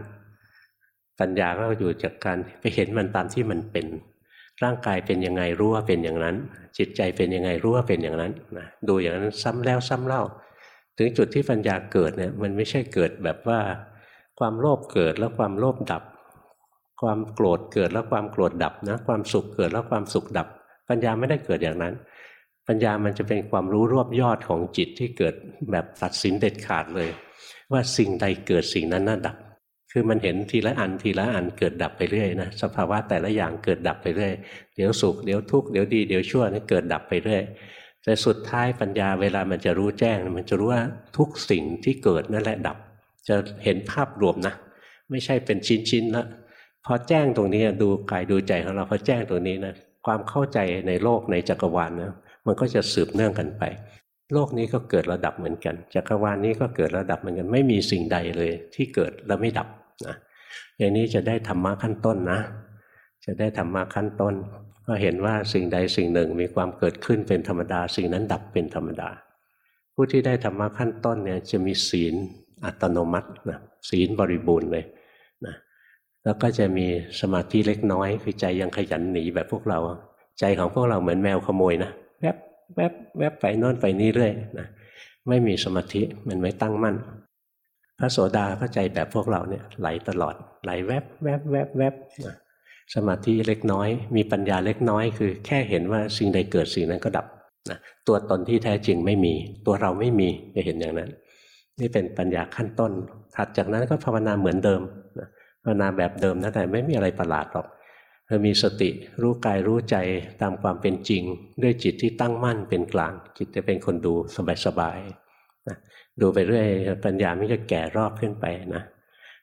ปัญญาก็อยู่จากการไปเห็นมันตามที่มันเป็น ร่างกายเป็นยังไงรู้ว่าเป็นอย่างนั้น จิตใจเป็นยังไงรู้ว่าเป็นอย่างนั้นนะดูอย่างนั้นซ้ำแล้วซ้ำเล่า ถึงจุดที่ปัญญาเกิดเนี่ยมันไม่ใช่เกิดแบบว่าความโลภเกิดแล้วความโลภดับ ความโกรธเกิดแล้วความโกรธดับนะความสุขเกิดแล้วความสุขดับ ปัญญาไม่ได้เกิดอย่างนั้น ปัญญามันจะเป็นความรู้รวบยอดของจิตที่เกิดแบบตัดสินเด็ดขาดเลย ว่าสิ่งใดเกิดสิ่งนั้นน่าดับ คือมันเห็นทีละอันทีละอันเกิดดับไปเรื่อยนะสภาวะแต่ละอย่างเกิดดับไปเรื่อยเดี๋ยวสุขเดี๋ยวทุกข์เดี๋ยวดีเดี๋ยวชั่วนี่เกิดดับไปเรื่อยแต่สุดท้ายปัญญาเวลามันจะรู้แจ้ง มันจะรู้ว่าทุกสิ่งที่เกิดนั่นแหละดับ จะเห็นภาพรวมนะ ไม่ใช่เป็นชิ้นๆนะ พอแจ้งตรงนี้ดูกายดูใจของเราพอแจ้งตรงนี้นะความเข้าใจในโลกในจักรวาลนะมันก็จะสืบเนื่องกันไป โลกนี้ก็เกิดระดับเหมือนกันจักรวาลนี้ก็เกิดระดับเหมือนกัน ไม่มีสิ่งใดเลย ที่เกิดแล้วไม่ดับนะอย่างนี้จะได้ธรรมะขั้นต้นนะ จะได้ธรรมะขั้นต้น ก็เห็นว่าสิ่งใดสิ่งหนึ่งมีความเกิดขึ้นเป็นธรรมดา สิ่งนั้นดับเป็นธรรมดา ผู้ที่ได้ธรรมะขั้นต้นเนี่ยจะมีศีลอัตโนมัตินะศีลบริบูรณ์เลย แล้วก็จะมีสมาธิเล็กน้อย คือใจยังขยันหนีแบบพวกเรา ใจของพวกเราเหมือนแมวขโมยนะแวบแวบแวบไปโน่นไปนี่เรื่อยนะไม่มีสมาธิมันไม่ตั้งมั่น พระโสดาก็ใจแบบพวกเราเนี่ยไหลตลอดไหลแวบแวบแวบแวบนะสมาธิเล็กน้อย มีปัญญาเล็กน้อย คือแค่เห็นว่าสิ่งใดเกิดสิ่งนั้นก็ดับนะตัวตนที่แท้จริงไม่มี ตัวเราไม่มีจะเห็นอย่างนั้น นี่เป็นปัญญาขั้นต้นถัดจากนั้นก็ภาวนาเหมือนเดิม ภาวนาแบบเดิมนะแต่ไม่มีอะไรประหลาดหรอกเรามีสติรู้กายรู้ใจตามความเป็นจริง ด้วยจิตที่ตั้งมั่นเป็นกลาง จิตจะเป็นคนดูสบายๆนะดูไปเรื่อยปัญญาไม่จะแก่รอบขึ้นไปนะ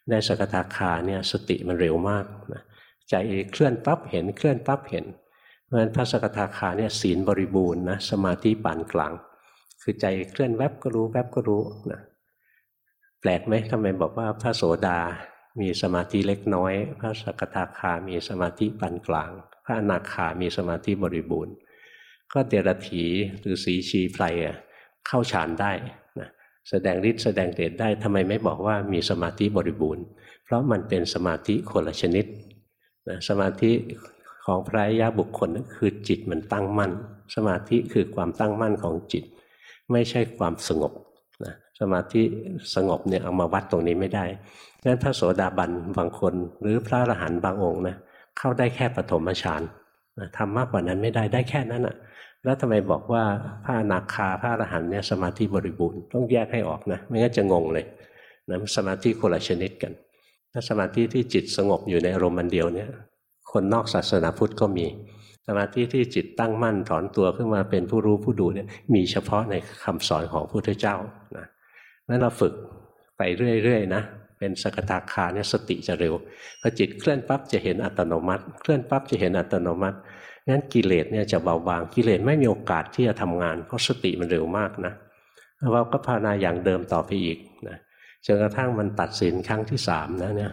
ได้สกทาคาเนี่ยสติมันเร็วมากนะใจเคลื่อนปั๊บเห็นเคลื่อนปั๊บเห็น เพราะฉะนั้นพระสกทาคาเนี่ยศีลบริบูรณ์นะสมาธิปานกลาง คือใจเคลื่อนแวบก็รู้แวบก็รู้นะแปลกไหมทำไมบอกว่าพระโสดา มีสมาธิเล็กน้อย พระสกทาคามีสมาธิปานกลาง พระอนาคามีสมาธิบริบูรณ์ ก็เดรัจฉีหรือสีชีไพรเข้าฌานได้นะแสดงฤทธิ์แสดงเดชได้ทำไมไม่บอกว่ามีสมาธิบริบูรณ์ เพราะมันเป็นสมาธิคนละชนิดนะสมาธิของพระยาบุคคลคือจิตมันตั้งมั่น สมาธิคือความตั้งมั่นของจิต ไม่ใช่ความสงบ สมาธิสงบเนี่ยเอามาวัดตรงนี้ไม่ได้งั้นพระโสดาบันบางคน หรือพระอรหันต์บางองค์นะเข้าได้แค่ปฐมฌานทำมากกว่านั้นไม่ได้ได้แค่นั้นอะ แล้วทำไมบอกว่าพระนาคาพระอรหันต์เนี่ยสมาธิบริบูรณ์ต้องแยกให้ออกนะไม่งั้นจะงงเลยนะสมาธิคนละชนิดกัน ถ้าสมาธิที่จิตสงบอยู่ในอารมณ์มันเดียวเนี่ย คนนอกศาสนาพุทธก็มี สมาธิที่จิตตั้งมั่นถอนตัวขึ้นมาเป็นผู้รู้ผู้ดูเนี่ยมีเฉพาะในคำสอนของพระพุทธเจ้านะ นั้นเราฝึกไปเรื่อยๆนะเป็นสกทาคาเนี่ยสติจะเร็วพอจิตเคลื่อนปั๊บจะเห็นอัตโนมัติ เคลื่อนปั๊บจะเห็นอัตโนมัติงั้นกิเลสเนี่ยจะเบาบางกิเลสไม่มีโอกาสที่จะทำงาน เพราะสติมันเร็วมากนะเราก็ภาวนาอย่างเดิมต่อไปอีกนะจนกระทั่งมันตัดสินครั้งที่สามนะเนี่ย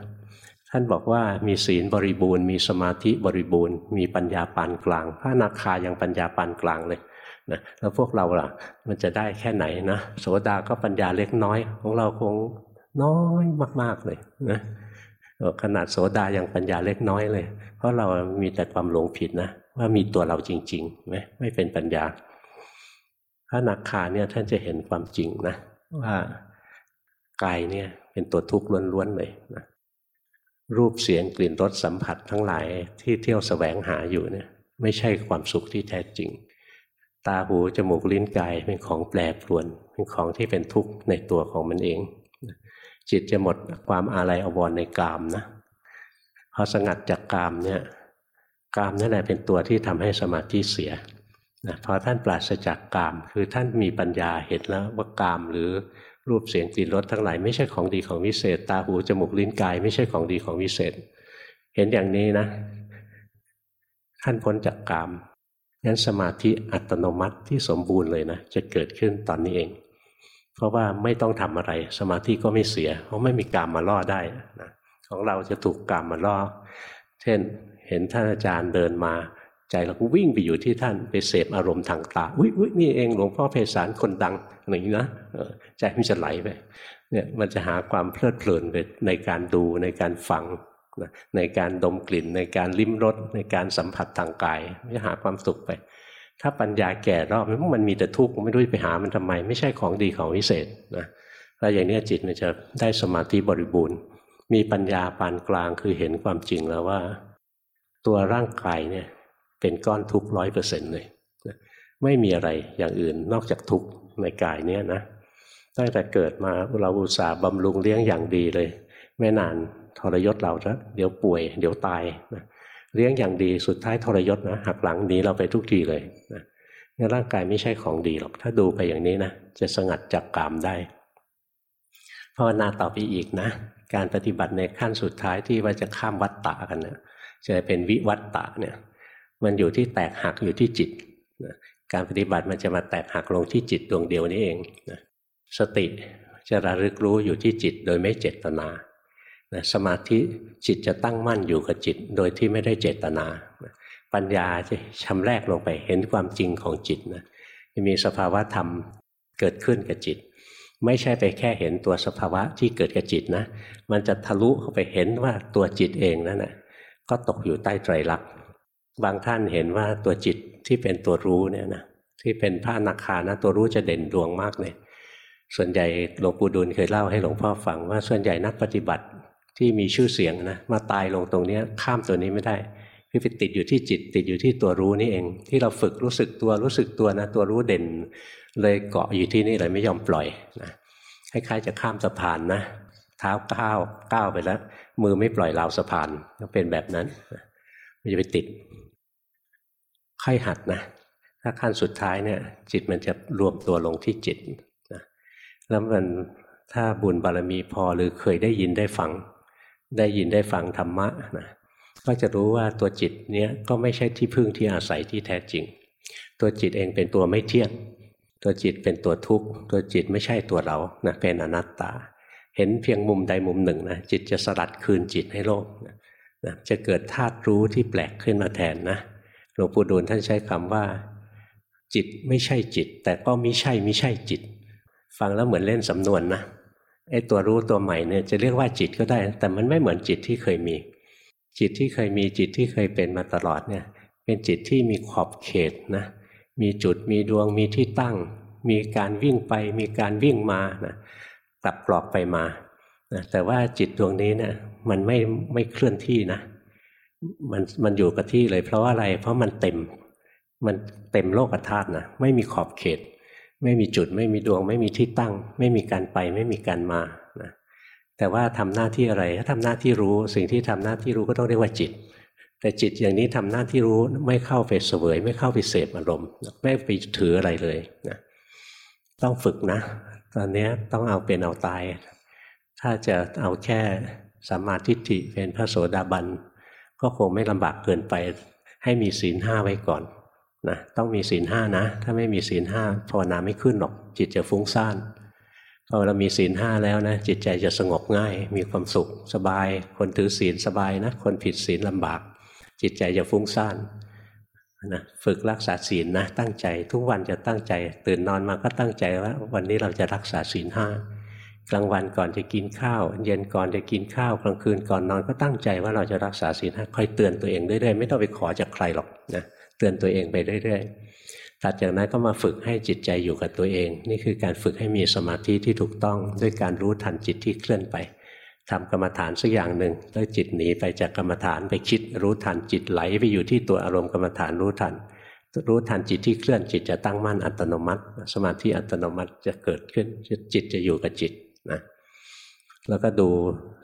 ท่านบอกว่ามีศีลบริบูรณ์ มีสมาธิบริบูรณ์ มีปัญญาปานกลาง พระนาคายังปัญญาปานกลางเลยนะแล้วพวกเราล่ะ มันจะได้แค่ไหนนะโสดาก็ปัญญาเล็กน้อย ของเราคงน้อยมาก ๆเลยนะขนาดโสดายังปัญญาเล็กน้อยเลย เพราะเรามีแต่ความหลงผิดนะ ว่ามีตัวเราจริงๆไหมไม่เป็นปัญญา พระนักขาเนี่ยท่านจะเห็นความจริงนะว่ากายเนี่ยเป็นตัวทุกข์ล้วนๆเลยนะ รูปเสียงกลิ่นรสสัมผัสทั้งหลายที่เที่ยวสแสวงหาอยู่เนี่ยไม่ใช่ความสุขที่แท้จริง ตาหูจมูกลิ้นกายเป็นของแปรปรวน เป็นของที่เป็นทุกข์ในตัวของมันเอง จิตจะหมดความอาลัยอววรในกามนะพอสงัดจากกามเนี่ยกามนั่นแหละเป็นตัวที่ทำให้สมาธิเสียนะพอท่านปราศจากกาม คือท่านมีปัญญาเห็นแล้วว่ากามหรือ รูปเสียงกลิ่นรสทั้งหลายไม่ใช่ของดีของวิเศษ ตาหูจมูกลิ้นกาย ไม่ใช่ของดีของวิเศษ เห็นอย่างนี้นะท่านพ้นจากกามงั้นสมาธิอัตโนมัติที่สมบูรณ์เลยนะจะเกิดขึ้นตอนนี้เอง เพราะว่าไม่ต้องทำอะไร สมาธิก็ไม่เสีย เพราะไม่มีกามมาล่อได้นะของเราจะถูกกามมาล่อ เช่น เห็นท่านอาจารย์เดินมา ใจเราก็วิ่งไปอยู่ที่ท่านไปเสพอารมณ์ทางตาอุ้ยอุ้ยนี่เองหลวงพ่อเพศารคนดังอย่างนี้นะใจมันจะไหลไปเนี่ยมันจะหาความเพลิดเพลินไปในการดูในการฟังในการดมกลิ่น ในการลิ้มรสในการสัมผัสทางกายจะหาความสุขไป ถ้าปัญญาแก่รอบมันมีแต่ทุกข์ไม่รู้ไปหามันทำไม ไม่ใช่ของดีของวิเศษนะแล้วอย่างนี้จิตมันจะได้สมาธิบริบูรณ์ มีปัญญาปานกลางคือเห็นความจริงแล้วว่า ตัวร่างกายเนี่ย เป็นก้อนทุกร้อยเปอร์เซ็นต์เลยไม่มีอะไรอย่างอื่นนอกจากทุกในกายเนี่ยนะตั้งแต่เกิดมาเราอุตส่าห์บำรุงเลี้ยงอย่างดีเลย ไม่นานทรยศเราจะเดี๋ยวป่วย เดี๋ยวตายนะเลี้ยงอย่างดีสุดท้ายทรยศนะหักหลังหนีเราไปทุกทีเลยนะนี่ร่างกายไม่ใช่ของดีหรอก ถ้าดูไปอย่างนี้นะจะสงัดจากกามได้ภาวนาต่อไปอีกนะ การปฏิบัติในขั้นสุดท้ายที่ว่าจะข้ามวัฏฏะกันเนะจะเป็นวิวัตตะเนี่ย มันอยู่ที่แตกหักอยู่ที่จิตการปฏิบัติมันจะมาแตกหักลงที่จิตดวงเดียวนี้เองสติจะระลึกรู้อยู่ที่จิตโดยไม่เจตนาสมาธิจิตจะตั้งมั่นอยู่กับจิต โดยที่ไม่ได้เจตนา ปัญญาจะชำแรกลงไปเห็นความจริงของจิตนะจะมีสภาวะธรรมเกิดขึ้นกับจิต ไม่ใช่ไปแค่เห็นตัวสภาวะที่เกิดกับจิตนะ มันจะทะลุเข้าไปเห็นว่าตัวจิตเองนั่นแหละก็ตกอยู่ใต้ไตรลักษณ์ บางท่านเห็นว่าตัวจิตที่เป็นตัวรู้เนี่ยนะที่เป็นพระนาคานะตัวรู้จะเด่นดวงมากเลยส่วนใหญ่หลวงปู่ดูลเคยเล่าให้หลวงพ่อฟังว่าส่วนใหญ่นักปฏิบัติที่มีชื่อเสียงนะมาตายลงตรงนี้ข้ามตัวนี้ไม่ได้คือไปติดอยู่ที่จิต ติดอยู่ที่ตัวรู้นี่เอง ที่เราฝึกรู้สึกตัวรู้สึกตัวนะตัวรู้เด่น เลยเกาะอยู่ที่นี่เลยไม่ยอมปล่อยนะคล้ายๆจะข้ามสะพานนะเท้าก้าวก้าวไปแล้ว มือไม่ปล่อยราวสะพานก็เป็นแบบนั้นมันจะไปติด ค่อยหัดนะถ้าขั้นสุดท้ายเนี่ย จิตมันจะรวมตัวลงที่จิตนะแล้วมันถ้าบุญบารมีพอหรือเคยได้ยินได้ฟัง ได้ยินได้ฟังธรรมะนะก็จะรู้ว่าตัวจิตเนี้ยก็ไม่ใช่ที่พึ่งที่อาศัยที่แท้จริง ตัวจิตเองเป็นตัวไม่เที่ยง ตัวจิตเป็นตัวทุกข์ตัวจิตไม่ใช่ตัวเรานะเป็นอนัตตา เห็นเพียงมุมใดมุมหนึ่งนะจิตจะสลัดคืนจิตให้โลกนะจะเกิดธาตุรู้ที่แปลกขึ้นมาแทนนะ หลวงปู่ดูลท่านใช้คำว่า จิตไม่ใช่จิต แต่ก็ไม่ใช่ไม่ใช่จิต ฟังแล้วเหมือนเล่นสำนวนนะไอ้ตัวรู้ตัวใหม่เนี่ยจะเรียกว่าจิตก็ได้ แต่มันไม่เหมือนจิตที่เคยมี จิตที่เคยมีจิตที่เคยเป็นมาตลอดเนี่ย เป็นจิตที่มีขอบเขตนะ มีจุดมีดวงมีที่ตั้ง มีการวิ่งไป มีการวิ่งมานะกลับกรอกไปมานะแต่ว่าจิตดวงนี้เนะี่ยมันไม่ไม่เคลื่อนที่นะ มันมันอยู่กับที่เลย เพราะว่าอะไร เพราะมันเต็ม มันเต็มโลกธาตุนะไม่มีขอบเขต ไม่มีจุดไม่มีดวง ไม่มีที่ตั้ง ไม่มีการไป ไม่มีการมานะแต่ว่าทำหน้าที่อะไรถ้าทำหน้าที่รู้ สิ่งที่ทำหน้าที่รู้ก็ต้องเรียกว่าจิต แต่จิตอย่างนี้ทำหน้าที่รู้ไม่เข้าไปเสวย ไม่เข้าไปเสพอารมณ์ไม่ไปถืออะไรเลยนะต้องฝึกนะ ตอนนี้ต้องเอาเป็นเอาตาย ถ้าจะเอาแค่สัมมาทิฏฐิเป็นพระโสดาบัน ก็คงไม่ลำบากเกินไป ให้มีศีลห้าไว้ก่อนนะต้องมีศีลห้านะ ถ้าไม่มีศีลห้าภาวนาไม่ขึ้นหรอก จิตจะฟุ้งซ่านพอเรามีศีลห้าแล้วนะ จิตใจจะสงบง่าย มีความสุขสบาย คนถือศีลสบายนะ คนผิดศีลลำบาก จิตใจจะฟุ้งซ่านนะฝึกรักษาศีลนะ ตั้งใจ ทุกวันจะตั้งใจ ตื่นนอนมาก็ตั้งใจว่า วันนี้เราจะรักษาศีลห้า กลางวันก่อนจะกินข้าว เย็นก่อนจะกินข้าวกลางคืนก่อนนอนก็ตั้งใจว่าเราจะรักษาศีลห้าคอยเตือนตัวเองเรื่อยๆไม่ต้องไปขอจากใครหรอกนะเตือนตัวเองไปเรื่อยๆตัดจากนั้นก็มาฝึกให้จิตใจอยู่กับตัวเอง นี่คือการฝึกให้มีสมาธิที่ถูกต้องด้วยการรู้ทันจิตที่เคลื่อนไปทำกรรมฐานสักอย่างหนึ่งแล้วจิตหนีไปจากกรรมฐานไปคิดรู้ทันจิตไหลไปอยู่ที่ตัวอารมณ์กรรมฐานรู้ทัน รู้ทันจิตที่เคลื่อนจิตจะตั้งมั่นอัตโนมัติ สมาธิอัตโนมัติจะเกิดขึ้นจิตจะอยู่กับจิต นะแล้วก็ดู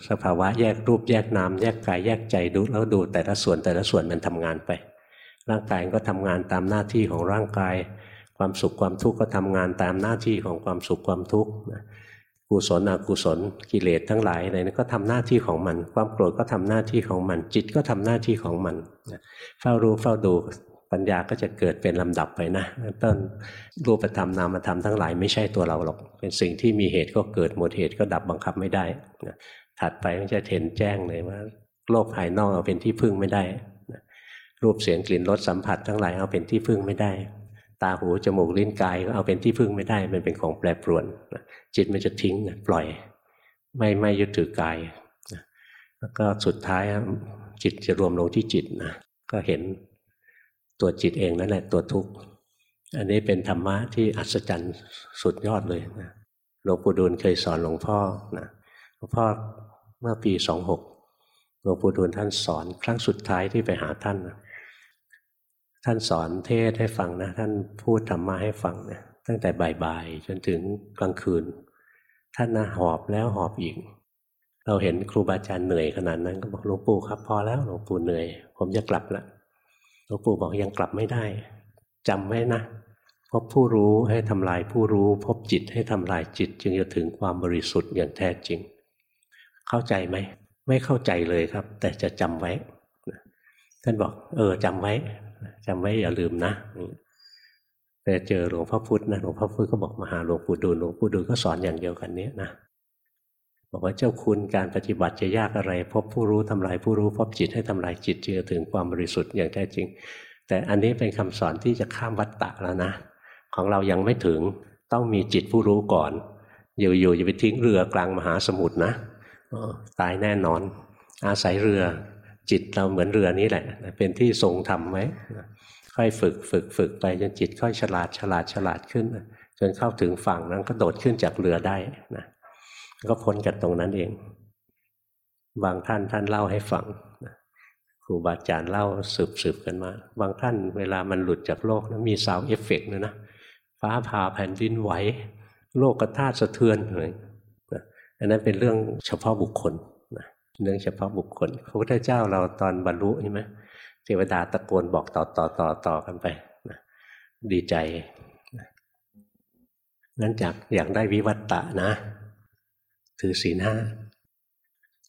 สภาวะแยกรูปแยกนามแยกกายแยกใจดูแล้วดูแต่ละส่วนแต่ละส่วนมันทำงานไป ร่างกายก็ทำงานตามหน้าที่ของร่างกาย ความสุขความทุกข์ก็ทำงานตามหน้าที่ของความสุขความทุกข์กุศลอกุศลกิเลสทั้งหลายอะไรนี่ก็ทำหน้าที่ของมัน ความโกรธก็ทำหน้าที่ของมัน จิตก็ทำหน้าที่ของมันเฝ้ารู้เฝ้าดู ปัญญาก็จะเกิดเป็นลำดับไปนะต้นรูปธรรมนามธรรมทั้งหลายไม่ใช่ตัวเราหรอก เป็นสิ่งที่มีเหตุก็เกิดหมดเหตุก็ดับบังคับไม่ได้นะถัดไปก็จะเห็นแจ้งเลยว่า โลกภายนอกเอาเป็นที่พึ่งไม่ได้นะรูปเสียงกลิ่นรสสัมผัสทั้งหลายเอาเป็นที่พึ่งไม่ได้ ตาหูจมูกลิ้นกายก็เอาเป็นที่พึ่งไม่ได้ มันเป็นของแปรปรวนนะจิตมันจะทิ้งนะปล่อย ไม่ไม่ยึดถือกายนะแล้วก็สุดท้ายจิตจะรวมลงที่จิตนะก็เห็น ตัวจิตเองนั่นแหละตัวทุกข์ อันนี้เป็นธรรมะที่อัศจรรย์สุดยอดเลยนะหลวงปู่ดูลเคยสอนหลวงพ่อนะหลวงพ่อเมื่อปีสองหกหลวงปู่ดูลท่านสอนครั้งสุดท้ายที่ไปหาท่านนะท่านสอนเทศให้ฟังนะ ท่านพูดธรรมะให้ฟังเนะตั้งแต่บ่ายๆจนถึงกลางคืน ท่านนะหอบแล้วหอบอีก เราเห็นครูบาอาจารย์เหนื่อยขนาดนั้นก็บอกหลวงปู่ครับพอแล้วหลวงปู่เหนื่อย ผมจะกลับแล้ วลวงปู่บอกยังกลับไม่ได้จำไว้นะพบผู้รู้ให้ทำลายผู้รู้ พบจิตให้ทำลายจิต จึงจะถึงความบริสุทธิ์อย่างแท้จริง เข้าใจไหม ไม่เข้าใจเลยครับ แต่จะจำไว้ท่านบอก เออจำไว้จำไว้อย่าลืมนะแต่เจอหลวงพ่อพุธนะหลวงพ่อพุธก็บอกมาหาหลวงปู่ดูลหลวงปู่ดูลก็สอนอย่างเดียวกันนี้นะ บอกว่าเจ้าคุณการปฏิบัติจะยากอะไรพบผู้รู้ทำลายผู้รู้พบจิตให้ทำลายจิตเจะถึงความบริสุทธิ์อย่างแท้จริง แต่อันนี้เป็นคำสอนที่จะข้ามวัฏฏะแล้วนะ ของเรายังไม่ถึงต้องมีจิตผู้รู้ก่อน อยู่ๆอย่าไปทิ้งเรือกลางมหาสมุทรนะตายแน่นอน อาศัยเรือจิตเราเหมือนเรือนี้แหละ เป็นที่ทรงทำไว้ค่อยฝึกฝึกฝึกไปจนจิตค่อยฉลาดฉลาดฉลาดขึ้น จนเข้าถึงฝั่งนั้นก็โดดขึ้นจากเรือได้นะ ก็พ้นจากตรงนั้นเอง บางท่านท่านเล่าให้ฟังครูบาอาจารย์เล่าสืบสืบกันมา บางท่านเวลามันหลุดจากโลกนะมี sound effect นะนะฟ้าผ่าแผ่นดินไหว โลกธาตุสะเทือนอะไรอันนั้นเป็นเรื่องเฉพาะบุคคลนะเรื่องเฉพาะบุคคลพระพุทธเจ้าเราตอนบรรลุใช่ไหมเทวดาตะโกนบอกต่อต่อต่อต่อกันไปนะดีใจงั้นจากอยากได้วิวัตตะนะ ถือศีลห้า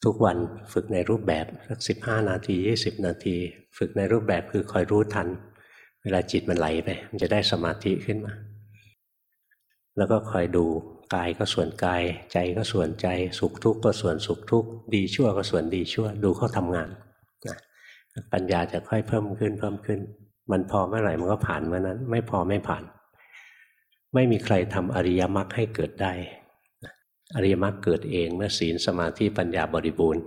ทุกวันฝึกในรูปแบบสักสิบห้านาทียี่สิบนาที ฝึกในรูปแบบคือคอยรู้ทัน เวลาจิตมันไหลไป มันจะได้สมาธิขึ้นมา แล้วก็คอยดูกายก็ส่วนกาย ใจก็ส่วนใจ สุขทุกข์ก็ส่วนสุขทุกข์ดีชั่วก็ส่วนดีชั่ว ดูเขาทำงานนะปัญญาจะค่อยเพิ่มขึ้นเพิ่มขึ้น มันพอเมื่อไหร่มันก็ผ่านเมื่อนั้น ไม่พอไม่ผ่าน ไม่มีใครทำอริยมรรคให้เกิดได้ อริยมรรคเกิดเองเมื่อศีลสมาธิปัญญาบริบูรณ์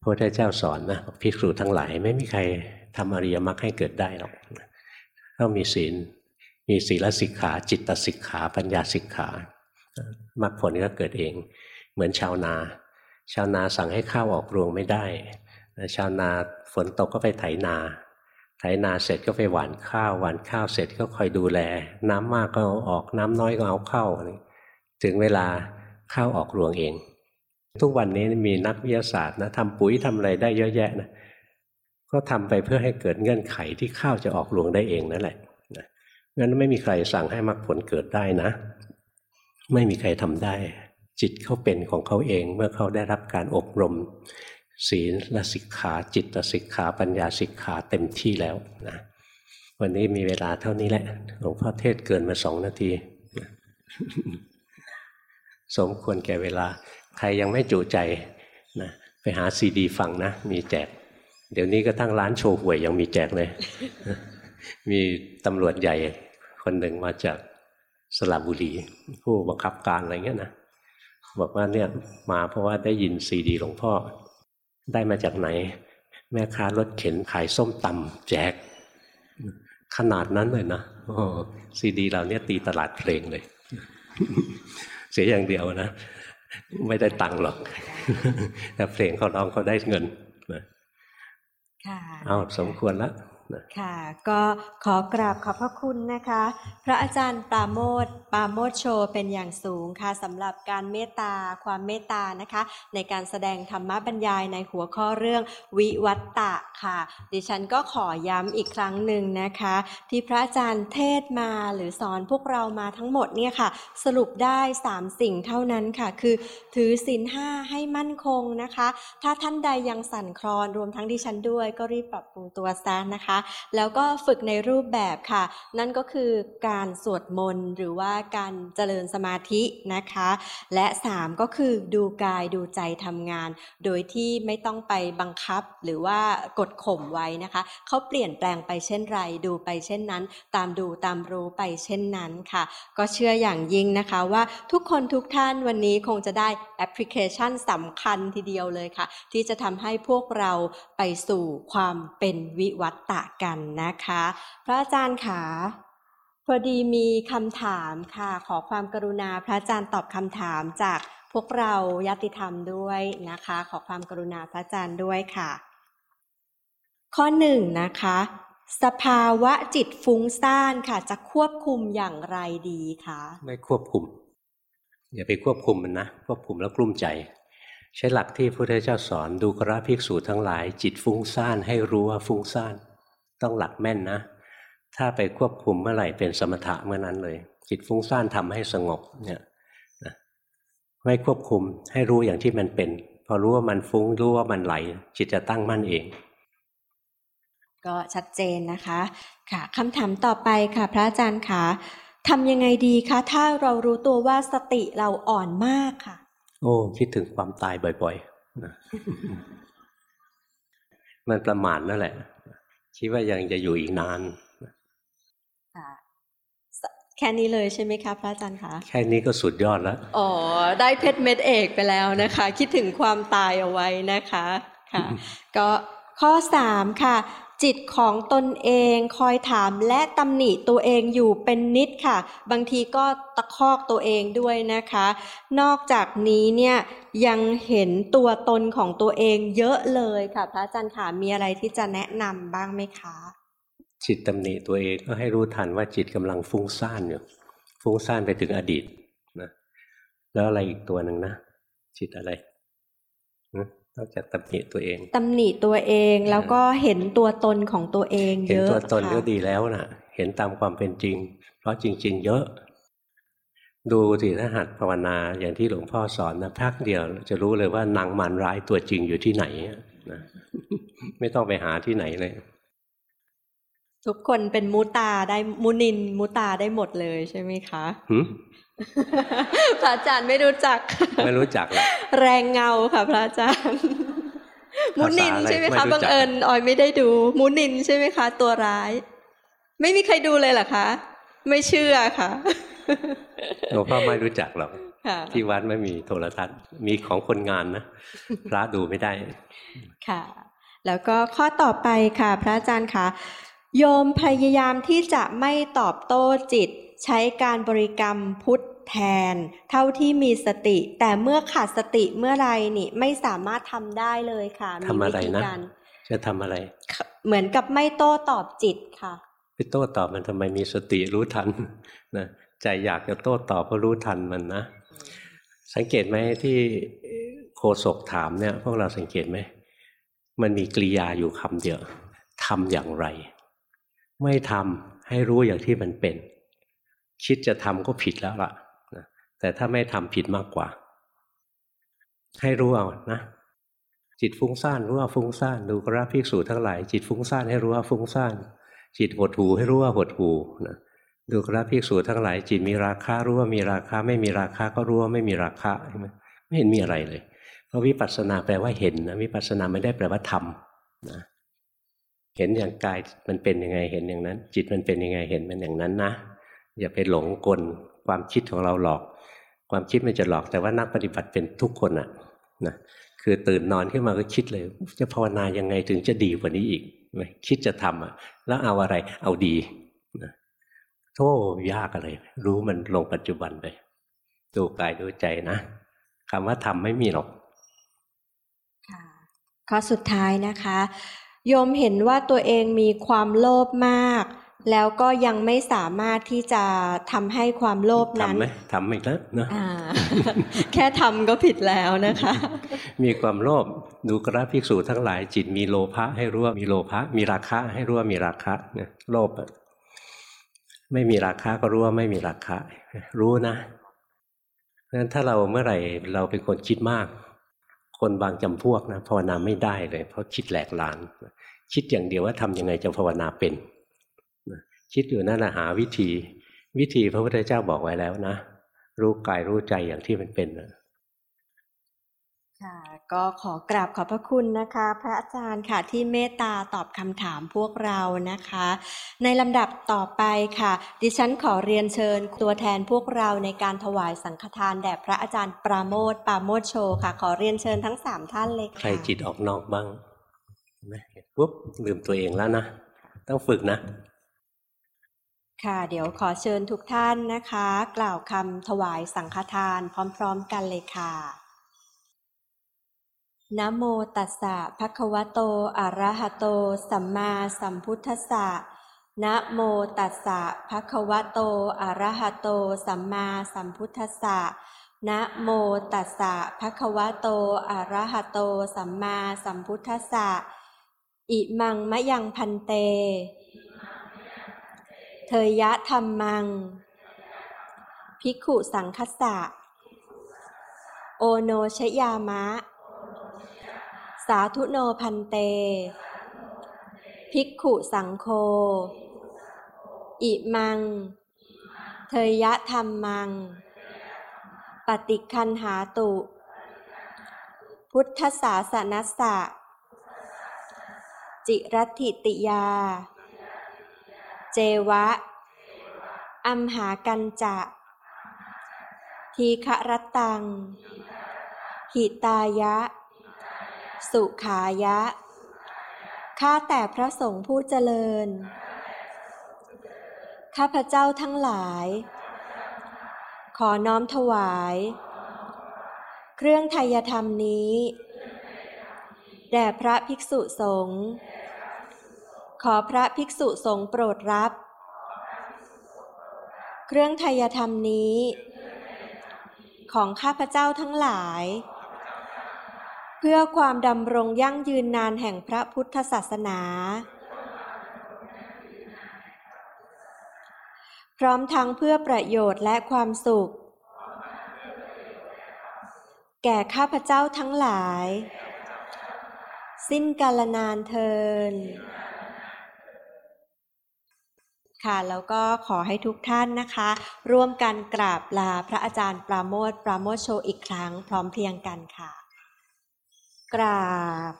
พระพุทธเจ้าสอนนะภิกษุทั้งหลายไม่มีใครทำอริยมรรคให้เกิดได้หรอกต้องมีศีลมีศีลสิกขาจิตสิกขา ปัญญาสิกขามรรคผลก็เกิดเอง เหมือนชาวนา ชาวนาสั่งให้ข้าวออกรวงไม่ได้ชาวนาฝนตกก็ไปไถนา ไถนาเสร็จก็ไปหว่านข้าว หว่านข้าวเสร็จก็คอยดูแล น้ำมากก็เอาออกน้ำน้อยก็เอาเข้า ถึงเวลา ข้าวออกรวงเอง ทุกวันนี้มีนักวิทยาศาสตร์นะทำปุ๋ยทำอะไรได้เยอะแยะนะก็ทำไปเพื่อให้เกิดเงื่อนไขที่ข้าวจะออกรวงได้เองนั่นแหละงั้นไม่มีใครสั่งให้มรรคผลเกิดได้นะ ไม่มีใครทำได้ จิตเขาเป็นของเขาเองเมื่อเขาได้รับการอบรม ศีลและสิกขาจิตสิกขาปัญญาสิกขาเต็มที่แล้วนะวันนี้มีเวลาเท่านี้แหละหลวงพ่อเทศเกินมาสองนาที สมควรแก่เวลา ใครยังไม่จุใจนะไปหาซีดีฟังนะ มีแจก เดี๋ยวนี้ก็ทั้งร้านโชว์หวยยังมีแจกเลย มีตำรวจใหญ่คนหนึ่งมาจากสระบุรี ผู้บังคับการอะไรเงี้ยนะบอกว่าเนี่ยมาเพราะว่าได้ยินซีดีหลวงพ่อ ได้มาจากไหน แม่ค้ารถเข็นขายส้มตำแจก ขนาดนั้นเลยนะโอ้ซีดีเราเนี่ยตีตลาดเพลงเลย เสียอย่างเดียวนะ ไม่ได้ตังค์หรอก แต่เพลงเขาร้องเขาได้เงินนะเอาสมควรแล้ว ค่ะ ก็ขอกราบขอบพระคุณนะคะ พระอาจารย์ปราโมทปราโมทโชเป็นอย่างสูงค่ะสำหรับการเมตตาความเมตตานะคะ ในการแสดงธรรมบรรยายในหัวข้อเรื่องวิวัตตะค่ะ ดิฉันก็ขอย้ำอีกครั้งหนึ่งนะคะ ที่พระอาจารย์เทศมาหรือสอนพวกเรามาทั้งหมดเนี่ยค่ะ สรุปได้3สิ่งเท่านั้นค่ะ คือถือศีลห้าให้มั่นคงนะคะ ถ้าท่านใดยังสั่นคลอนรวมทั้งดิฉันด้วยก็รีบปรับปรุงตัวซะนะคะแล้วก็ฝึกในรูปแบบค่ะ นั่นก็คือการสวดมนต์หรือว่าการเจริญสมาธินะคะ และ 3 ก็คือดูกายดูใจทำงาน โดยที่ไม่ต้องไปบังคับหรือว่ากดข่มไว้นะคะ เขาเปลี่ยนแปลงไปเช่นไร ดูไปเช่นนั้น ตามดูตามรู้ไปเช่นนั้นค่ะ ก็เชื่ออย่างยิ่งนะคะว่าทุกคนทุกท่านวันนี้คงจะได้แอปพลิเคชันสำคัญทีเดียวเลยค่ะ ที่จะทำให้พวกเราไปสู่ความเป็นวิวัตตะกันนะคะ พระอาจารย์ขาพอดีมีคำถามค่ะ ขอความกรุณาพระอาจารย์ตอบคำถามจากพวกเรายติธรรมด้วยนะคะ ขอความกรุณาพระอาจารย์ด้วยค่ะ ข้อหนึ่งนะคะ สภาวะจิตฟุ้งซ่านค่ะ จะควบคุมอย่างไรดีคะไม่ควบคุมอย่าไปควบคุมมันนะควบคุมแล้วกลุ้มใจ ใช้หลักที่พระพุทธเจ้าสอนดูกราภิกษุทั้งหลาย จิตฟุ้งซ่านให้รู้ว่าฟุ้งซ่าน ต้องหลักแม่นนะ ถ้าไปควบคุมเมื่อไหร่เป็นสมถะเมื่อนั้นเลย จิตฟุ้งซ่านทำให้สงบเนี่ยไม่ควบคุมให้รู้อย่างที่มันเป็น พอรู้ว่ามันฟุ้งรู้ว่ามันไหล จิตจะตั้งมั่นเอง ก็ชัดเจนนะคะค่ะคำถามต่อไปค่ะพระอาจารย์คะทำยังไงดีคะ ถ้าเรารู้ตัวว่าสติเราอ่อนมากค่ะ โอ้คิดถึงความตายบ่อยๆมันประมาทนั่นแหละ คิดว่ายังจะอยู่อีกนานแค่นี้เลยใช่ไหมคะพระอาจารย์คะแค่นี้ก็สุดยอดแล้วอ๋อได้เพชรเม็ดเอกไปแล้วนะคะ คิดถึงความตายเอาไว้นะคะค่ะ ก็ข้อสามค่ะ จิตของตนเองคอยถามและตำหนิตัวเองอยู่เป็นนิดค่ะ บางทีก็ตะคอกตัวเองด้วยนะคะ นอกจากนี้เนี่ยยังเห็นตัวตนของตัวเองเยอะเลยค่ะพระอาจารย์ค่ะมีอะไรที่จะแนะนำบ้างไหมคะ จิตตำหนิตัวเองก็ให้รู้ทันว่าจิตกำลังฟุ้งซ่านอยู่ฟุ้งซ่านไปถึงอดีตนะแล้วอะไรอีกตัวหนึ่งนะ จิตอะไร นอกจากตำหนิตัวเองตำหนิตัวเองแล้วก็เห็นตัวตนของตัวเองเยอะเห็นตัวตนก็ดีแล้วนะ่ะเห็นตามความเป็นจริง เพราะจริง ๆ เยอะ ดูสิถ้าหัดภาวนาอย่างที่หลวงพ่อสอนนะพักเดียว จะรู้เลยว่านางมันร้ายตัวจริงอยู่ที่ไหนนะไม่ต้องไปหาที่ไหนเลย ทุกคนเป็นมูตาได้มูนินมูตาได้หมดเลยใช่ไหมคะ พระอาจารย์ไม่รู้จัก ไม่รู้จักหรอกแรงเงาค่ะ พระอาจารย์มูนินใช่ไหมคะบังเอิญออยไม่ได้ดูมูนินใช่ไหมคะ ตัวร้าย ไม่มีใครดูเลยเหรอคะ ไม่เชื่อค่ะหลวงพ่อไม่รู้จักหรอกที่วัดไม่มีโทรทัศน์ มีของคนงานนะพระดูไม่ได้ ค่ะ แล้วก็ข้อต่อไปค่ะ พระอาจารย์คะโยมพยายามที่จะไม่ตอบโต้จิต ใช้การบริกรรมพุทธแทน เท่าที่มีสติ แต่เมื่อขาดสติเมื่อไรนี่ไม่สามารถทำได้เลยค่ะมีวิธีการจะทำอะไร เหมือนกับไม่โต้ตอบจิตค่ะไปโต้ตอบมันทำไมมีสติรู้ทันนะใจอยากจะโต้ตอบก็รู้ทันมันนะ สังเกตไหมที่โคศกถามเนี่ยพวกเราสังเกตไหมมันมีกริยาอยู่คำเดียวทำอย่างไร ไม่ทำให้รู้อย่างที่มันเป็น คิดจะทำก็ผิดแล้วล่ะแต่ถ้าไม่ทำผิดมากกว่า ให้รู้เอานะ จิตฟุ้งซ่านรู้ว่าฟุ้งซ่านดูกราภิกษุทั้งหลาย จิตฟุ้งซ่านให้รู้ว่าฟุ้งซ่านจิตหดหูให้รู้ว่าหดหูนะดูกราภิกษุทั้งหลาย จิตมีราคารู้ว่ามีราคาไม่มีราคาก็รู้ว่าไม่มีราคาใช่ไหมไม่เห็นมีอะไรเลย เพราะวิปัสสนาแปลว่าเห็นนะวิปัสสนาไม่ได้แปลว่าทำนะเห็นอย่างกายมันเป็นยังไงเห็นอย่างนั้น จิตมันเป็นยังไงเห็นมันอย่างนั้นนะ อย่าไปหลงกลความคิดของเราหลอก ความคิดมันจะหลอกแต่ว่านักปฏิบัติเป็นทุกคนอะนะคือตื่นนอนขึ้นมาก็คิดเลย จะภาวนายังไงถึงจะดีกว่านี้อีกคิดจะทำอะแล้วเอาอะไรเอาดีนะโธ่ยากอะไร รู้มันลงปัจจุบันไปดูกายดูใจนะคำว่าทำไม่มีหรอกข้อสุดท้ายนะคะ โยมเห็นว่าตัวเองมีความโลภมาก แล้วก็ยังไม่สามารถที่จะทำให้ความโลภนั้นทำไหมทำอีกแล้วนะแค่ทำก็ผิดแล้วนะคะ มีความโลภดูกราภิกษุทั้งหลายจิตมีโลภะให้รู้ว่ามีโลภะมีราคะให้รู้ว่ามีราคะเนี่ยโลภไม่มีราคะก็รู้ว่าไม่มีราคะ รู้นะนั้นถ้าเราเมื่อไหร่เราเป็นคนคิดมาก คนบางจำพวกนะภาวนาไม่ได้เลย เพราะคิดแหลกลาน คิดอย่างเดียวว่าทำยังไงจะภาวนาเป็น คิดอยู่นั่นแหละหาวิธี วิธีพระพุทธเจ้าบอกไว้แล้วนะ รู้กายรู้ใจอย่างที่มันเป็นนะค่ะก็ขอกราบขอบพระคุณนะคะ พระอาจารย์ค่ะที่เมตตาตอบคำถามพวกเรานะคะ ในลำดับต่อไปค่ะ ดิฉันขอเรียนเชิญตัวแทนพวกเราในการถวายสังฆทานแด่พระอาจารย์ปราโมทปราโมทโชค่ะ ขอเรียนเชิญทั้งสามท่านเลยค่ะใครจิตออกนอกบ้างปุ๊บลืมตัวเองแล้วนะ ต้องฝึกนะ ค่ะเดี๋ยวขอเชิญทุกท่านนะคะ กล่าวคำถวายสังฆทานพร้อมๆกันเลยค่ะนะโมตัสสะภะคะวะโตอะระหะโต สัมมาสัมพุทธัสสะนะโมตัสสะภะคะวะโตอะระหะโต สัมมาสัมพุทธัสสะนะโมตัสสะภะคะวะโตอะระหะโต สัมมาสัมพุทธัสสะอิมังมะยังพันเต เทยะธรรมัง ภิกขุสังคสสะ โอโนชยามะ สาธุโนพันเต ภิกขุสังโฆอิมัง เทยะธรรมัง ปฏิคันหาตุ พุทธศาสนัสสะ จิรัติติยา เจวะ อัมหากันจะ ทีฆรตัง หิตายะ สุขายะ ข้าแต่พระสงฆ์ผู้เจริญ ข้าพเจ้าทั้งหลาย ขอน้อมถวาย เครื่องไทยธรรมนี้ แด่พระภิกษุสงฆ์ ขอพระภิกษุสงฆ์โปรดรับ เครื่องไทยธรรมนี้ ของข้าพเจ้าทั้งหลาย เพื่อความดำรงยั่งยืนนานแห่งพระพุทธศาสนา พร้อมทั้งเพื่อประโยชน์และความสุข แก่ข้าพเจ้าทั้งหลาย สิ้นกาลนานเทิน ค่ะแล้วก็ขอให้ทุกท่านนะคะ ร่วมกันกราบลาพระอาจารย์ปราโมทปราโมทโชอีกครั้ง พร้อมเพรียงกันค่ะ กราบ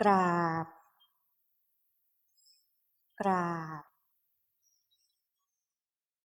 กราบ กราบ